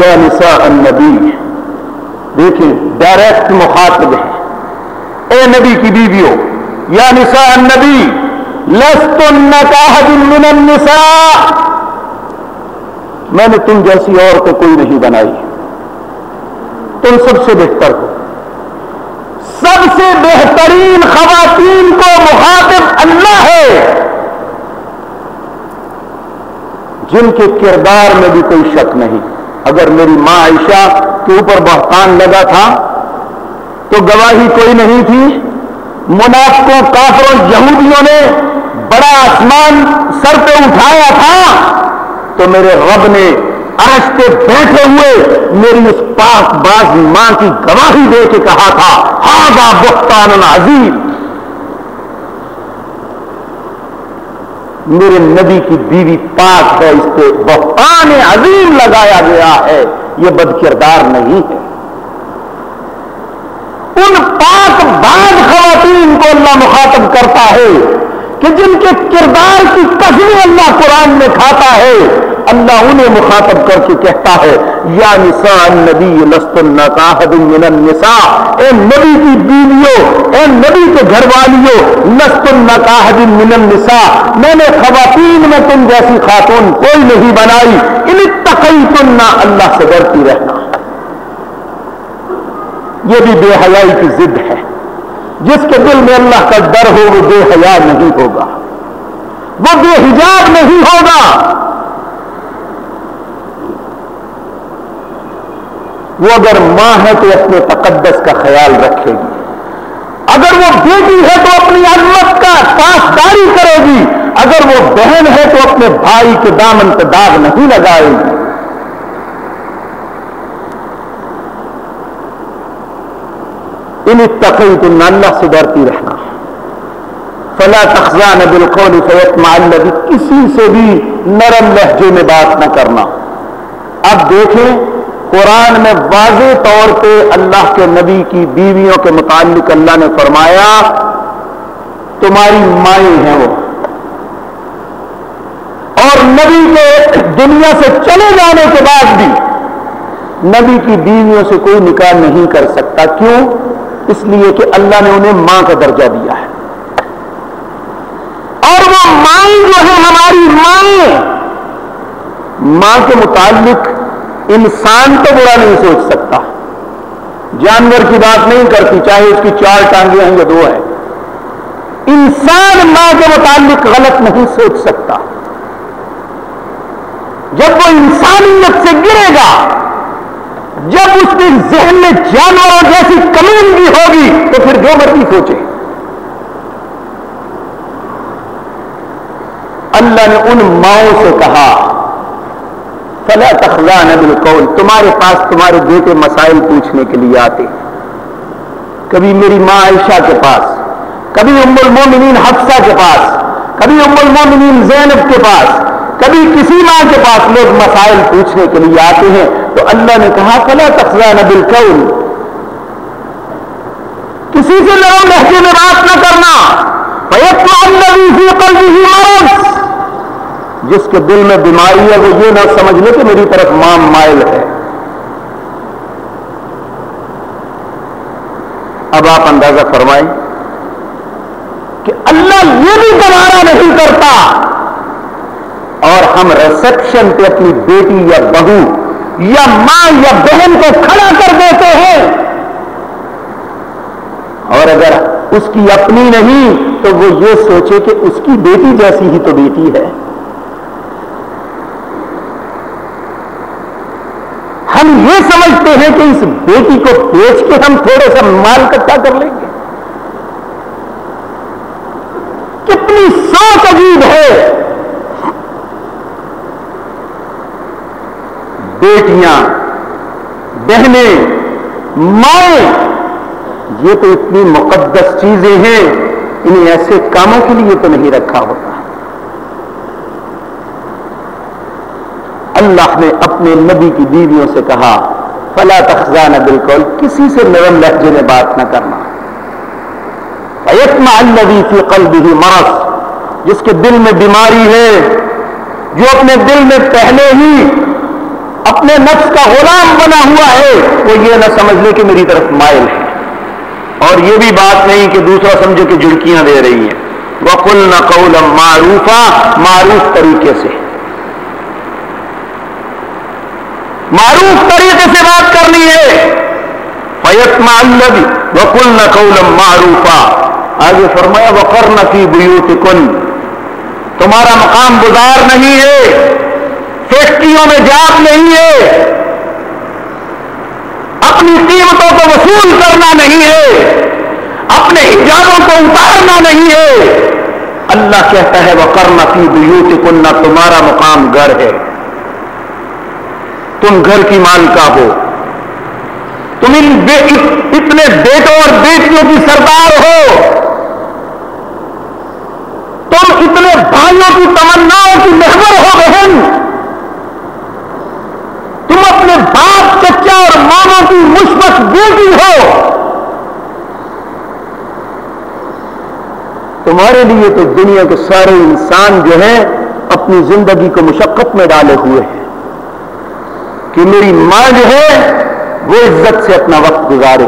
یا نساء النبی، دیکھیں ڈائریکٹ مخاطب ہے اے نبی کی بیویوں، یا نساء النبی من النساء۔ میں نے تم جیسی اور کو کوئی نہیں بنائی۔ تم سب سے بہتر ہو۔ سب سے بہترین خواتین کو مخاطب اللہ ہے۔ جن کے کردار میں بھی کوئی شک نہیں۔ اگر میری ماں عائشہ کے اوپر بہتان لگا تھا، تو گواہی کوئی نہیں تھی۔ منافقوں، کافروں، یہودیوں نے بڑا آسمان سر پہ اٹھایا تھا، تو میرے رب نے عرش پہ بیٹھے ہوئے میری اس پاک باز ماں کی گواہی دے کے کہا تھا ہاں بختان عظیم. میرے نبی کی بیوی پاک ہے، اس پہ بہتان عظیم لگایا گیا ہے، یہ بد کردار نہیں ہے۔ ان پاک بعد خواتین کو اللہ مخاطب کرتا ہے کہ جن کے کردار کی کزنی اللہ قرآن میں کھاتا ہے، اللہ انہیں مخاطب کر کے کہتا ہے، یا نساء النبی لست من النساء، اے نبی کی بیویوں، اے نبی کے گھر والیوں لست من النساء، میں نے خواتین میں تم جیسی خاتون کوئی نہیں بنائی، ان تقی تننا اللہ سے ڈرتی رہنا۔ یہ بھی بے حیائی کی ضد ہے۔ جس کے دل میں اللہ کا ڈر ہو، وہ بے حیا نہیں ہوگا۔ وہ بے حجاب نہیں ہوگا۔ وہ اگر ماں ہے تو اپنے تقدس کا خیال رکھے گی۔ اگر وہ بیٹی ہے تو اپنی عظمت کا پاسداری کرے گی۔ اگر وہ بہن ہے تو اپنے بھائی کے دامن پہ داغ نہیں لگائے گی۔ ان تقی تو اللہ سے ڈرتی رہنا فلا تخزان بالقول فیت معلبی کسی سے بھی نرم لہجے میں بات نہ کرنا. اب دیکھیں قرآن میں واضح طور پہ اللہ کے نبی کی بیویوں کے متعلق اللہ نے فرمایا، تمہاری مائیں ہیں وہ۔ اور نبی کے دنیا سے چلے جانے کے بعد بھی نبی کی بیویوں سے کوئی نکاح نہیں کر سکتا۔ کیوں؟ اس لیے کہ اللہ نے انہیں ماں کا درجہ دیا ہے۔ اور وہ مائیں جو ہے ہماری مائیں ماں کے متعلق انسان تو برا نہیں سوچ سکتا۔ جانور کی بات نہیں کرتی، چاہے اس کی چار ٹانگیں ہیں یا دو ہے انسان ماں کے متعلق غلط نہیں سوچ سکتا۔ جب وہ انسانیت سے گرے گا جب اس کے ذہن میں جانوروں جیسی کمیونٹی ہوگی تو پھر جو مرضی سوچے۔ اللہ نے ان ماؤں سے کہا، فلا تخلان بالقول، تمہارے پاس تمہارے بیٹے مسائل پوچھنے کے لیے آتے۔ کبھی میری ماں عائشہ کے پاس، کبھی ام المومنین حفصہ کے پاس، کبھی ام المومنین زینب کے پاس کبھی کسی ماں کے پاس لوگ مسائل پوچھنے کے لیے آتے ہیں تو اللہ نے کہا، فلا تخلان بالقول کسی سے لڑو لہجے میں بات نہ کرنا۔ جس کے دل میں بیماری ہے، وہ یہ نہ سمجھ لے کہ میری طرف ماں مائل ہے۔ اب آپ اندازہ فرمائیں کہ اللہ یہ بھی گوارا نہیں کرتا۔ ہم ریسپشن پہ اپنی بیٹی یا بہو یا ماں یا بہن کو کھڑا کر دیتے ہیں۔ اور اگر اس کی اپنی نہیں، تو وہ یہ سوچے کہ اس کی بیٹی جیسی ہی تو بیٹی ہے۔ ہم یہ سمجھتے ہیں کہ اس بیٹی کو بیچ کے ہم تھوڑے سا مال اکٹھا کر لیں گے۔ کتنی سوچ عجیب ہے۔ بیٹیاں، بہنیں، مائیں۔ یہ تو اتنی مقدس چیزیں ہیں، انہیں ایسے کاموں کے لیے تو نہیں رکھا ہوتا۔ اللہ نے اپنے نبی کی بیویوں سے کہا، فلا تخزان بالکل کسی سے نرم لہجے میں بات نہ کرنا۔ النبی فی قلبه مرض، جس کے دل میں بیماری ہے، جو اپنے دل میں پہلے ہی اپنے نفس کا غلام بنا ہوا ہے وہ یہ نہ سمجھ لے کہ میری طرف مائل ہے۔ اور یہ بھی بات نہیں کہ دوسرا سمجھو کہ جھڑکیاں دے رہی ہیں۔ وقل نہ قول معروفہ معروف طریقے سے۔ معروف طریقے سے بات کرنی ہے۔ فیت معلبی وکل نہ قولم معروفا۔ آگے فرمایا وقر نفی بیوت کن تمہارا مقام گزار نہیں ہے۔ فیکٹریوں میں جاپ نہیں ہے۔ اپنی قیمتوں کو وصول کرنا نہیں ہے۔ اپنے حجابوں کو اتارنا نہیں ہے۔ اللہ کہتا ہے وہ کرنا فی بیوت کن تمہارا مقام گھر ہے۔ تم گھر کی مالکہ ہو۔ تم ان اتنے بیٹوں اور بیٹیوں کی سردار ہو۔ تم اتنے بھائیوں کی تمناؤں کی محور ہو، بہن۔ باپ چچا اور ماموں کی مثبت بیٹی ہو۔ تمہارے لیے تو دنیا کے سارے انسان جو ہیں اپنی زندگی کو مشقت میں ڈالے ہوئے ہیں۔ کہ میری ماں جو ہے وہ عزت سے اپنا وقت گزارے۔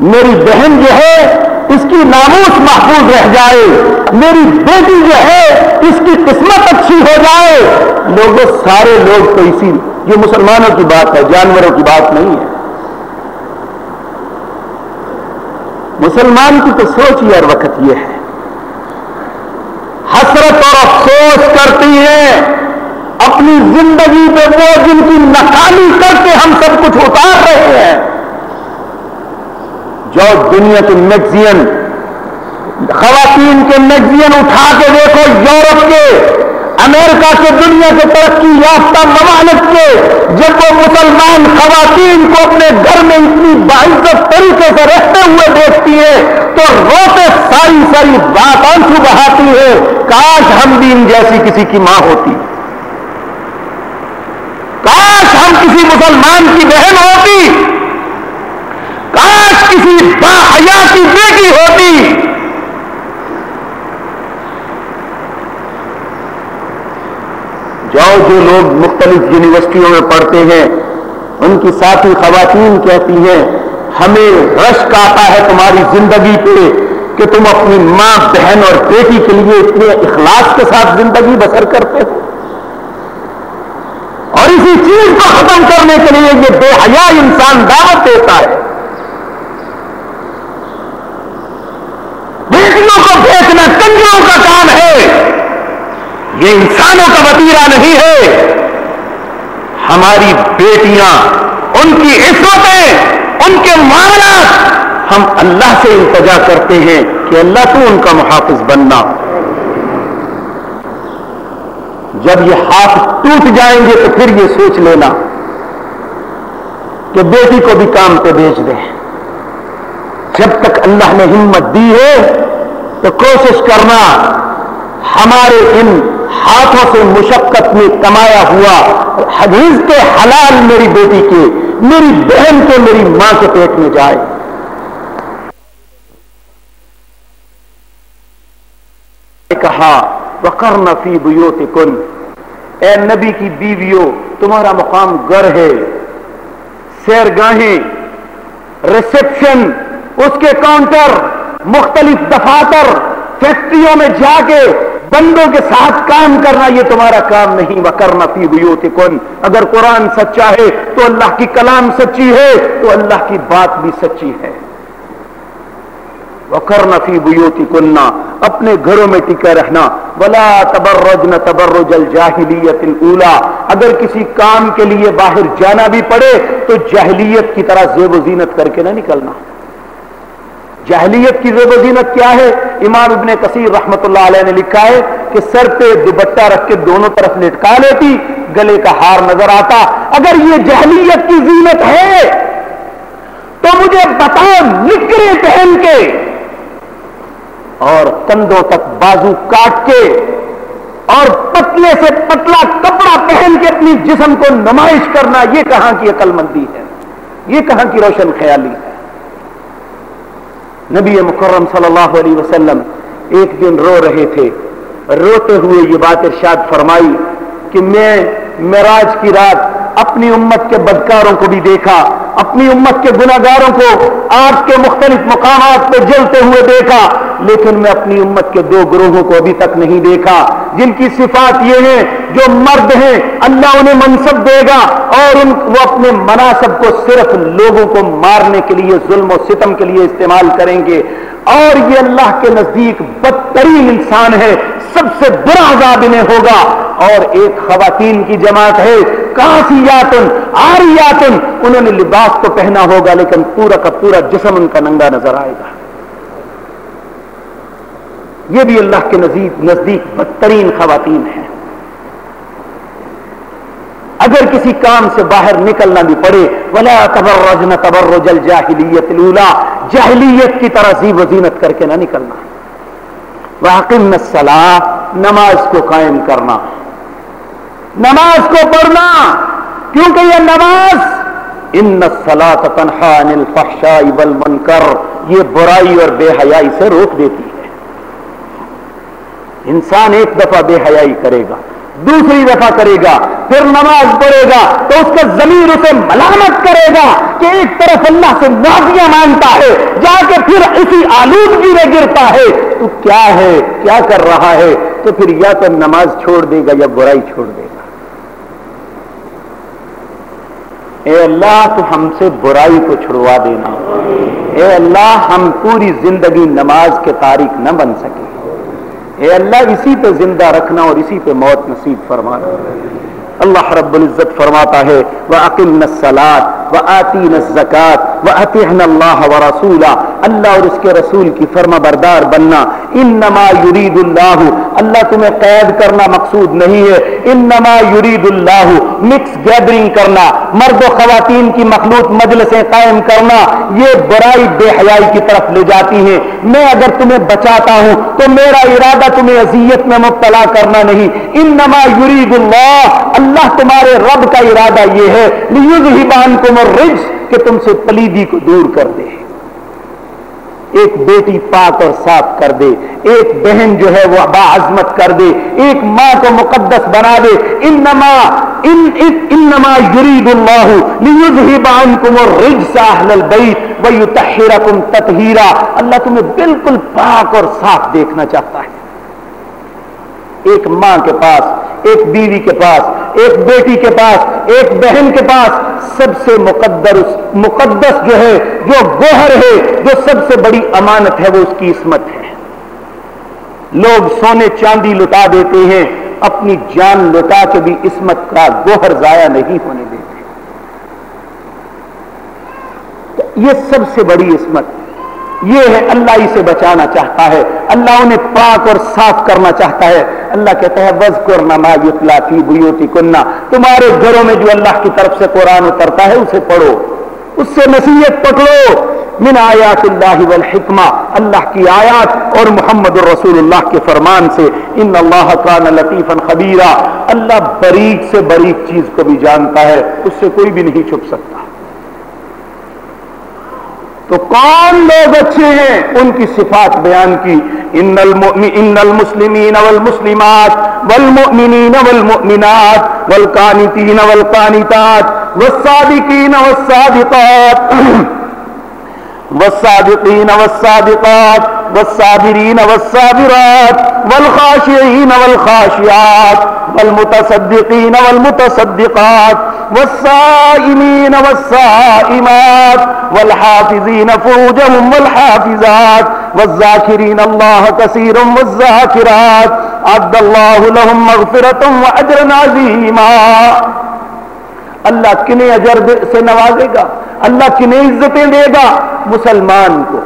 میری بہن جو ہے اس کی ناموس محفوظ رہ جائے۔ میری بیٹی جو ہے اس کی قسمت اچھی ہو جائے۔ لوگوں، سارے لوگ تو اسی یہ مسلمانوں کی بات ہے، جانوروں کی بات نہیں ہے۔ مسلمان کی تو سوچ ہی ہر وقت یہ ہے۔ حسرت اور افسوس کرتی ہیں اپنی زندگی پہ وہ جن کی نقالی کر کے ہم سب کچھ اتار رہے ہیں۔ جو دنیا کے میگزین، خواتین کے میگزین اٹھا کے دیکھو، یورپ کے۔ امریکہ کے دنیا کے ترقی یافتہ ممالک کے جب وہ مسلمان خواتین کو اپنے گھر میں اتنی باعزت طریقے سے رہتے ہوئے دیکھتی ہے، تو روتے ساری ساری بات آنسو بہاتی ہے، کاش ہم بھی ان جیسی کسی کی ماں ہوتی۔ کاش ہم کسی مسلمان کی بہن ہوتی۔ کاش کسی با حیا کی بیٹی ہوتی جاؤ جو لوگ مختلف یونیورسٹیوں میں پڑھتے ہیں، ان کی ساتھی خواتین کہتی ہیں، ہمیں رشک آتا ہے تمہاری زندگی پہ کہ تم اپنی ماں، بہن اور بیٹی کے لیے اتنے اخلاص کے ساتھ زندگی بسر کرتے ہو۔ اور اسی چیز کو ختم کرنے کے لیے یہ بے حیا انسان دعوت دیتا ہے۔ بیٹیوں کو بیچنا، کنجروں کا کام ہے۔ یہ انسانوں کا وطیرہ نہیں ہے۔ ہماری بیٹیاں، ان کی عصمتیں، ان کے معاملات ہم اللہ سے التجا کرتے ہیں کہ اللہ تو ان کا محافظ بننا۔ جب یہ ہاتھ ٹوٹ جائیں گے تو پھر یہ سوچ لینا کہ بیٹی کو بھی کام پہ بھیج دیں۔ جب تک اللہ نے ہمت دی ہے تو کوشش کرنا ہمارے ان ہاتھوں سے مشقت میں کمایا ہوا حدیث کے حلال میری بیٹی کے، میری بہن کے، میری ماں کے پیٹ میں جائے۔ کہا وکر نفی بیوت کن اے نبی کی بیویوں تمہارا مقام گر ہے۔ سیر گاہیں ریسپشن اس کے کاؤنٹر، مختلف دفاتر، فیکٹریوں میں جا کے بندوں کے ساتھ کام کرنا یہ تمہارا کام نہیں۔ وہ کرنا پی ہوئی کون اگر قرآن سچا ہے تو اللہ کی کلام سچی ہے تو اللہ کی بات بھی سچی ہے۔ وہ کرنا فی بوتی کننا اپنے گھروں میں ٹکے رہنا۔ بلا تبرج نہ تبرج الجاہلیت اگر کسی کام کے لیے باہر جانا بھی پڑے تو جاہلیت کی طرح زیب و زینت کر کے نہ نکلنا۔ جہلیت کی زیب و زینت کیا ہے؟ امام ابن کثیر رحمت اللہ علیہ نے لکھا ہے کہ سر پہ دوپٹہ رکھ کے دونوں طرف لٹکا لیتی، گلے کا ہار نظر آتا۔ اگر یہ جہلیت کی زینت ہے، تو مجھے بتاؤ نکرے پہن کے اور کندھوں تک بازو کاٹ کے اور پتلے سے پتلا کپڑا پہن کے اپنی جسم کو نمائش کرنا، یہ کہاں کی عقل مندی ہے؟ یہ کہاں کی روشن خیالی؟ ہے نبی مکرم صلی اللہ علیہ وسلم ایک دن رو رہے تھے۔ روتے ہوئے یہ بات ارشاد فرمائی کہ میں معراج کی رات اپنی امت کے بدکاروں کو بھی دیکھا، اپنی امت کے گناگاروں کو آپ کے مختلف مقامات پہ جلتے ہوئے دیکھا، لیکن میں اپنی امت کے دو گروہوں کو ابھی تک نہیں دیکھا۔ جن کی صفات یہ ہیں، جو مرد ہیں، اللہ انہیں منصب دے گا اور ان وہ اپنے مناسب کو صرف لوگوں کو مارنے کے لیے، ظلم و ستم کے لیے استعمال کریں گے۔ اور یہ اللہ کے نزدیک بدترین انسان ہے۔ سب سے برا عذاب انہیں ہوگا۔ اور ایک خواتین کی جماعت ہے کاسیاتن آریاتن انہوں نے لباس تو پہنا ہوگا، لیکن پورا کا پورا جسم ان کا ننگا نظر آئے گا۔ یہ بھی اللہ کے نزدیک نزدیک بدترین خواتین ہیں۔ اگر کسی کام سے باہر نکلنا بھی پڑے، ولا تبرج نہ تبرج الجاہلیت الاولا جاہلیت کی طرح زی وزینت کر کے نہ نکلنا۔ واقم الصلاح نماز کو قائم کرنا۔ نماز کو پڑھنا، کیونکہ یہ نماز ان سلا تنہا انل والمنکر یہ برائی اور بے حیائی سے روک دیتی ہے۔ انسان ایک دفعہ بے حیائی کرے گا، دوسری دفعہ کرے گا، پھر نماز پڑھے گا، تو اس کا ضمیر اسے ملامت کرے گا کہ ایک طرف اللہ سے معافیاں مانگتا ہے، جا کے پھر اسی آلودگی میں گرتا ہے۔ تو کیا ہے؟ کیا کر رہا ہے؟ تو پھر یا تو نماز چھوڑ دے گا یا برائی چھوڑ دے گا۔ اے اللہ تو ہم سے برائی کو چھڑوا دینا۔ اے اللہ ہم پوری زندگی نماز کے تاریخ نہ بن سکے۔ اے اللہ اسی پہ زندہ رکھنا اور اسی پہ موت نصیب فرمانا۔ اللہ رب العزت فرماتا ہے وہ عقل نسلات و آتی نزکات و اللہ و رسولہ اللہ اور اس کے رسول کی فرما بردار بننا۔ ان نما یرید اللہ اللہ تمہیں قید کرنا مقصود نہیں ہے۔ ان نما یرید اللہ مکس گیدرنگ کرنا۔ مرد و خواتین کی مخلوط مجلسیں قائم کرنا۔ یہ برائی بے حیائی کی طرف لے جاتی ہیں۔ میں اگر تمہیں بچاتا ہوں تو میرا ارادہ تمہیں اذیت میں مبتلا کرنا نہیں۔ ان نما یرید اللہ اللہ تمہارے رب کا ارادہ یہ ہے کو مرج کہ تم سے پلیدی کو دور کر دے۔ ایک بیٹی پاک اور صاف کر دے، ایک بہن جو ہے وہ باعظمت کر دے، ایک ماں کو مقدس بنا دے۔ انما ان انما یرید اللہ لیذهب عنکم الرجس اهل البیت ویطہرکم تطہیرا اللہ تمہیں بالکل پاک اور صاف دیکھنا چاہتا ہے۔ ایک ماں کے پاس، ایک بیوی کے پاس، ایک بیٹی کے پاس، ایک بہن کے پاس سب سے مقدر مقدس جو ہے، جو گوہر ہے، جو سب سے بڑی امانت ہے، وہ اس کی عصمت ہے۔ لوگ سونے چاندی لٹا دیتے ہیں، اپنی جان لٹا کے بھی عصمت کا گوہر ضائع نہیں ہونے دیتے۔ یہ سب سے بڑی عصمت۔ یہ ہے اللہ اسے بچانا چاہتا ہے۔ اللہ انہیں پاک اور صاف کرنا چاہتا ہے۔ اللہ کہتا ہے وز کرنا فی بیوتی کننا تمہارے گھروں میں جو اللہ کی طرف سے قرآن اترتا ہے، اسے پڑھو۔ اس سے نصیحت پکڑو۔ من آیات اللہ والحکمہ اللہ کی آیات اور محمد الرسول اللہ کے فرمان سے۔ ان اللہ کان لطیفا خبیرہ اللہ بریک سے بریک چیز کو بھی جانتا ہے، اس سے کوئی بھی نہیں چھپ سکتا۔ تو کون لوگ اچھے ہیں؟ ان کی صفات بیان کی۔ ان ان المسلمین والمسلمات، والمؤمنین والمؤمنات، والقانتین والقانتات، والصادقین والصادقات۔ والصادقين والصادقات والصابرين والصابرات والخاشعين والخاشعات والمتصدقين والمتصدقات والصائمين والصائمات والحافظين فروجهم والحافظات والذاكرين الله كثيرا والذاكرات. أعد الله لهم مغفرة وأجرا عظيما. اللہ کنہیں اجر سے نوازے گا، اللہ کنہیں عزتیں دے گا مسلمان کو۔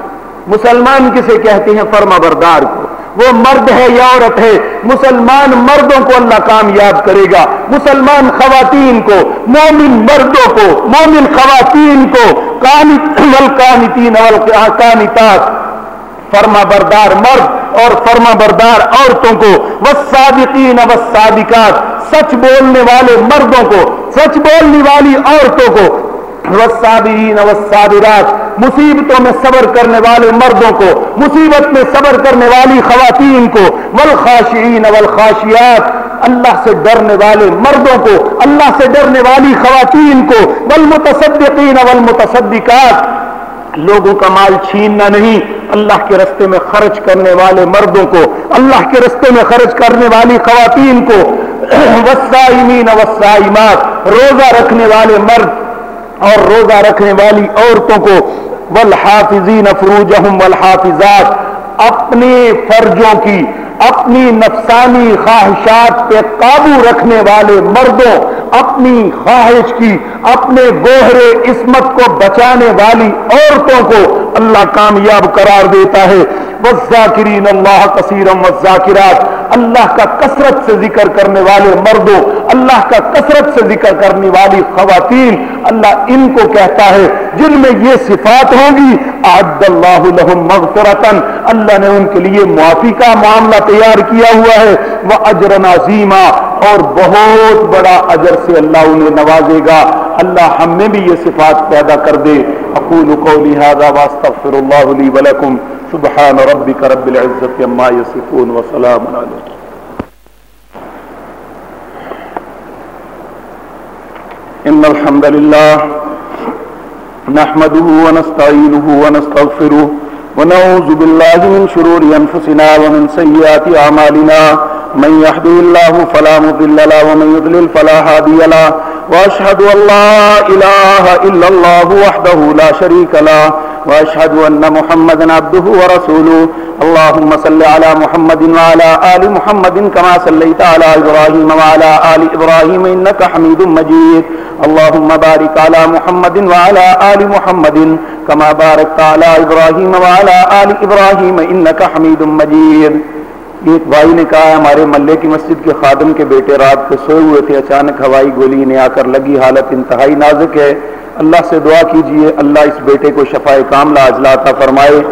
مسلمان کسے کہتے ہیں؟ فرما بردار کو۔ وہ مرد ہے یا عورت ہے، مسلمان مردوں کو اللہ کامیاب کرے گا۔ مسلمان خواتین کو، مومن مردوں کو، مومن خواتین کو۔ کانتات فرما بردار مرد اور فرما بردار عورتوں کو وسادقین وسادقات سچ بولنے والے مردوں کو، سچ بولنے والی عورتوں کو والصابرین والصابرات مصیبتوں میں صبر کرنے والے مردوں کو، مصیبت میں صبر کرنے والی خواتین کو، والخاشعین والخاشیات، اللہ سے ڈرنے والے مردوں کو، اللہ سے ڈرنے والی خواتین کو، والمتصدقین والمتصدقات لوگوں کا مال چھیننا نہیں، اللہ کے رستے میں خرچ کرنے والے مردوں کو، اللہ کے رستے میں خرچ کرنے والی خواتین کو۔ وسائمین وسائمات روزہ رکھنے والے مرد اور روزہ رکھنے والی عورتوں کو۔ والحافظین فروجہم والحافظات، اپنے فرجوں کی اپنی نفسانی خواہشات پہ قابو رکھنے والے مردوں، اپنی خواہش کی، اپنے گوہرے عصمت کو بچانے والی عورتوں کو اللہ کامیاب قرار دیتا ہے۔ ذاکرین اللہ کثیرم و ذاکرات اللہ کا کثرت سے ذکر کرنے والے مردوں، اللہ کا کثرت سے ذکر کرنے والی خواتین، اللہ ان کو کہتا ہے، جن میں یہ صفات ہوگی عد اللہ لہم مغفرتن اللہ نے ان کے لیے معافی کا معاملہ تیار کیا ہوا ہے وہ اجر عظیمہ اور بہت بڑا اجر سے اللہ انہیں نوازے گا۔ اللہ ہم میں بھی یہ صفات پیدا کر دے۔ اقول قولی هذا واستغفر الله لي ولكم سبحان ربك رب العزة عما يصفون وسلام عليكم إن الحمد لله نحمده ونستعينه ونستغفره ونعوذ بالله من شرور أنفسنا ومن سيئات أعمالنا. من يهده الله فلا مضل له ومن يضلل فلا هادي له. وأشهد أن لا إله إلا الله وحده لا شريك له. واشهد ان محمدا عبده ورسوله. اللهم صل على محمد وعلى ال محمد كما صليت على ابراهيم وعلى ال ابراهيم انك حميد مجيد. اللهم بارك على محمد وعلى ال محمد كما باركت على ابراهيم وعلى ال ابراهيم انك حميد مجيد. ایک بھائی نے کہا، ہمارے ملے کی مسجد کے خادم کے بیٹے رات کو سوئے ہوئے تھے، اچانک ہوائی گولی نے آ کر لگی، حالت انتہائی نازک ہے۔ اللہ سے دعا کیجیے اللہ اس بیٹے کو شفا کاملہ اجلاتا فرمائے۔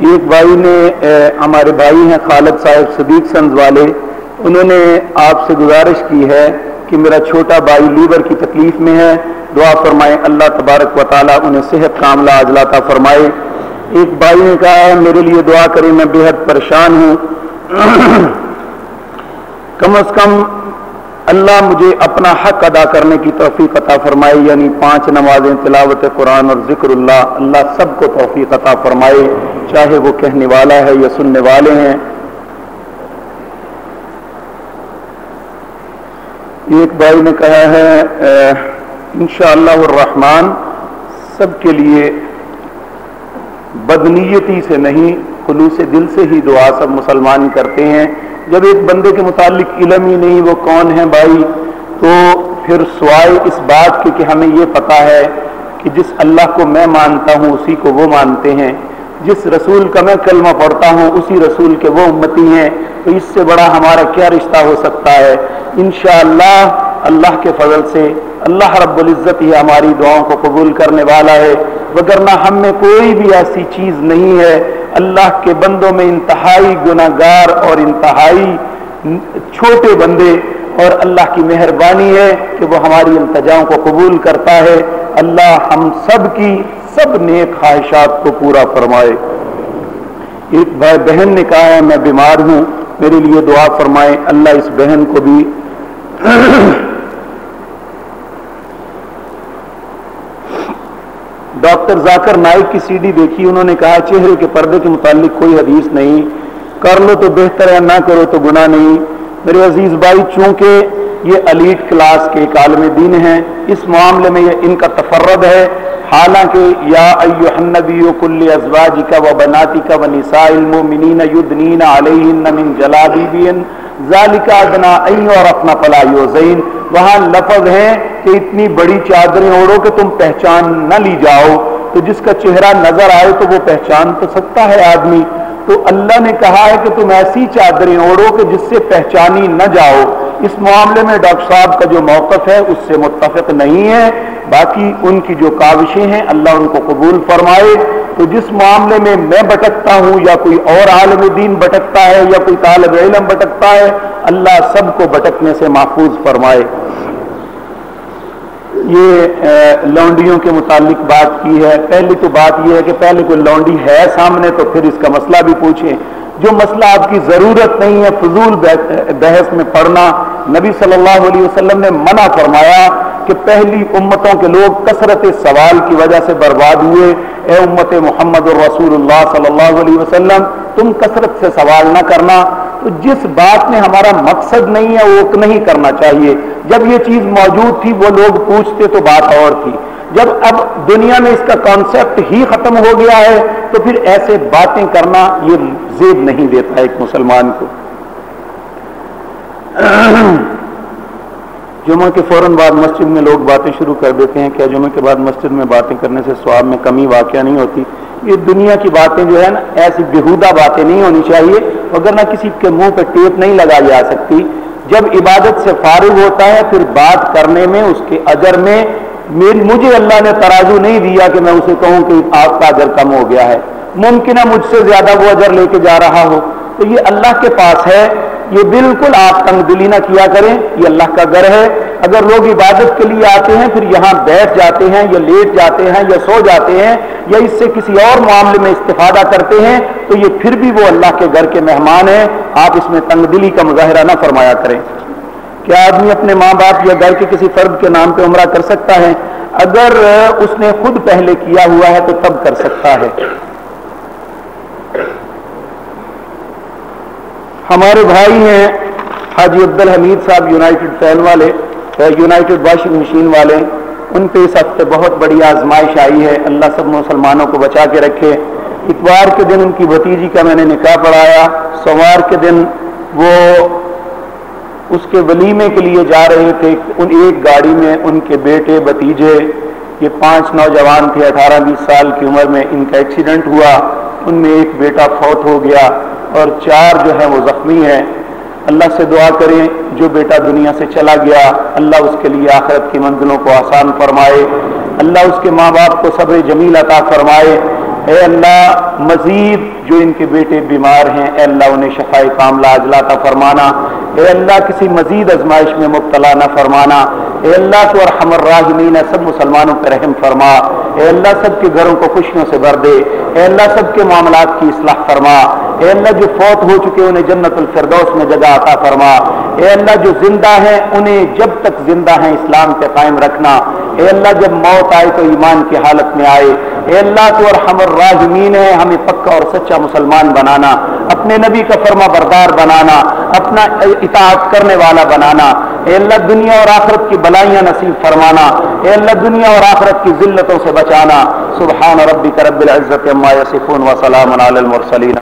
ایک بھائی نے ہمارے بھائی ہیں خالد صاحب صدیق سنز والے، انہوں نے آپ سے گزارش کی ہے کہ میرا چھوٹا بھائی لیور کی تکلیف میں ہے۔ دعا فرمائے، اللہ تبارک و تعالیٰ انہیں صحت کاملہ اجلاتا فرمائے۔ ایک بھائی نے کہا ہے میرے لیے دعا کریں، میں بےحد پریشان ہوں۔ کم از کم اللہ مجھے اپنا حق ادا کرنے کی توفیق عطا فرمائے یعنی پانچ نمازیں تلاوت قرآن اور ذکر اللہ اللہ سب کو توفیق عطا فرمائے، چاہے وہ کہنے والا ہے یا سننے والے ہیں۔ ایک بھائی نے کہا ہے انشاءاللہ الرحمن، سب کے لیے بدنیتی سے نہیں، خلوص دل سے ہی دعا سب مسلمان کرتے ہیں۔ جب ایک بندے کے متعلق علم ہی نہیں، وہ کون ہے بھائی؟ تو پھر سوائے اس بات کے کہ ہمیں یہ پتا ہے کہ جس اللہ کو میں مانتا ہوں، اسی کو وہ مانتے ہیں۔ جس رسول کا میں کلمہ پڑھتا ہوں، اسی رسول کے وہ امتی ہیں۔ تو اس سے بڑا ہمارا کیا رشتہ ہو سکتا ہے؟ انشاءاللہ اللہ کے فضل سے اللہ رب العزت ہی ہماری دعاؤں کو قبول کرنے والا ہے۔ وگرنہ ہم میں کوئی بھی ایسی چیز نہیں ہے اللہ کے بندوں میں انتہائی گناہ گار اور انتہائی چھوٹے بندے اور اللہ کی مہربانی ہے کہ وہ ہماری التجاؤں کو قبول کرتا ہے۔ اللہ ہم سب کی سب نیک خواہشات کو پورا فرمائے۔ ایک بھائی بہن نے کہا ہے، میں بیمار ہوں، میرے لیے دعا فرمائے اللہ اس بہن کو بھی ڈاکٹر ذاکر نائک کی سی ڈی دیکھی، انہوں نے کہا، چہرے کے پردے کے متعلق کوئی حدیث نہیں۔ کر لو تو بہتر ہے، نہ کرو تو گناہ نہیں۔ میرے عزیز بھائی، چونکہ یہ الیٹ کلاس کے ایک عالم دین ہیں، اس معاملے میں یہ ان کا تفرد ہے۔ حالانکہ، یا ایو النبی کل ازواج کا و بناتی کا و نساء المؤمنین یدنین علیہن من جلابیبین، ذالک ادنا این اور اپنا فلا یوزین۔ وہاں لفظ ہیں کہ اتنی بڑی چادریں اوڑو کہ تم پہچان نہ لی جاؤ۔ تو جس کا چہرہ نظر آئے تو وہ پہچان تو سکتا ہے آدمی۔ تو اللہ نے کہا ہے کہ تم ایسی چادریں اوڑو کہ جس سے پہچانی نہ جاؤ۔ اس معاملے میں ڈاکٹر صاحب کا جو موقف ہے، اس سے متفق نہیں ہے۔ باقی ان کی جو کاوشیں ہیں، اللہ ان کو قبول فرمائے۔ تو جس معاملے میں میں بٹکتا ہوں یا کوئی اور عالم دین بٹکتا ہے یا کوئی طالب علم بٹکتا ہے، اللہ سب کو بٹکنے سے محفوظ فرمائے۔ یہ لونڈیوں کے متعلق بات کی ہے۔ پہلی تو بات یہ ہے کہ پہلے کوئی لونڈی ہے سامنے تو پھر اس کا مسئلہ بھی پوچھیں۔ جو مسئلہ آپ کی ضرورت نہیں ہے، فضول بحث میں پڑھنا۔ نبی صلی اللہ علیہ وسلم نے منع فرمایا کہ پہلی امتوں کے لوگ کثرت سوال کی وجہ سے برباد ہوئے۔ اے امت محمد الرسول اللہ صلی اللہ علیہ وسلم، تم کثرت سے سوال نہ کرنا۔ تو جس بات میں ہمارا مقصد نہیں ہے، وہ نہیں کرنا چاہیے۔ جب یہ چیز موجود تھی، وہ لوگ پوچھتے تو بات اور تھی۔ جب اب دنیا میں اس کا کانسیپٹ ہی ختم ہو گیا ہے، تو پھر ایسے باتیں کرنا یہ زیب نہیں دیتا ایک مسلمان کو۔ جمعہ کے فوراً بعد مسجد میں لوگ باتیں شروع کر دیتے ہیں کیا جمعہ کے بعد مسجد میں باتیں کرنے سے سواب میں کمی واقعہ نہیں ہوتی۔ یہ دنیا کی باتیں جو ہے نا، ایسی بےحودہ باتیں نہیں ہونی چاہیے اگر نہ کسی کے منہ پہ ٹیپ نہیں لگائی جا سکتی۔ جب عبادت سے فارغ ہوتا ہے، پھر بات کرنے میں، اس کے اجر میں مجھے اللہ نے ترازو نہیں دیا کہ میں اسے کہوں کہ آپ کا اجر کم ہو گیا ہے۔ ممکن ہے مجھ سے زیادہ وہ اجر لے کے جا رہا ہو۔ تو یہ اللہ کے پاس ہے۔ یہ بالکل آپ تنگ دلی نہ کیا کریں۔ یہ اللہ کا گھر ہے۔ اگر لوگ عبادت کے لیے آتے ہیں، پھر یہاں بیٹھ جاتے ہیں، یا لیٹ جاتے ہیں، یا سو جاتے ہیں، یا اس سے کسی اور معاملے میں استفادہ کرتے ہیں، تو یہ پھر بھی وہ اللہ کے گھر کے مہمان ہیں۔ آپ اس میں تنگ دلی کا مظاہرہ نہ فرمایا کریں۔ کیا آدمی اپنے ماں باپ یا گھر کے کسی فرد کے نام پہ عمرہ کر سکتا ہے، اگر اس نے خود پہلے کیا ہوا ہے تو تب کر سکتا ہے۔ ہمارے بھائی ہیں حاجی عبد الحمید صاحب یونائٹڈ فین والے یونائٹڈ واشنگ مشین والے۔ ان پہ اس ہفتے بہت بڑی آزمائش آئی ہے۔ اللہ سب مسلمانوں کو بچا کے رکھے۔ اتوار کے دن ان کی بھتیجی کا میں نے نکاح پڑھایا۔ سوار کے دن وہ اس کے ولیمے کے لیے جا رہے تھے ان ایک گاڑی میں ان کے بیٹے بتیجے، یہ پانچ نوجوان تھے، اٹھارہ بیس سال کی عمر میں ان کا ایکسیڈنٹ ہوا، ان میں ایک بیٹا فوت ہو گیا اور چار جو ہیں وہ زخمی ہیں۔ اللہ سے دعا کریں، جو بیٹا دنیا سے چلا گیا، اللہ اس کے لیے آخرت کی منزلوں کو آسان فرمائے۔ اللہ اس کے ماں باپ کو صبر جمیل عطا فرمائے۔ اے اللہ، مزید جو ان کے بیٹے بیمار ہیں، اے اللہ انہیں شفائی کاملہ اجلاتا فرمانا۔ اے اللہ کسی مزید ازمائش میں مبتلا نہ فرمانا۔ اے اللہ تو ارحم الراحمین، سب مسلمانوں پہ رحم فرما۔ اے اللہ سب کے گھروں کو خوشیوں سے بھر دے۔ اے اللہ سب کے معاملات کی اصلاح فرما۔ اے اللہ جو فوت ہو چکے انہیں جنت الفردوس میں جگہ عطا فرما۔ اے اللہ جو زندہ ہیں، انہیں جب تک زندہ ہیں اسلام کے قائم رکھنا۔ اے اللہ جب موت آئے تو ایمان کی حالت میں آئے۔ اے اللہ تو اور الراحمین ہے ہمیں پکا اور سچا مسلمان بنانا، اپنے نبی کا فرما بردار بنانا، اپنا اطاعت کرنے والا بنانا، اے اللہ دنیا اور آخرت کی بلائیاں نصیب فرمانا، اے اللہ دنیا اور آخرت کی ذلتوں سے بچانا، سبحان ربی رب العزت و سلام المرسلین۔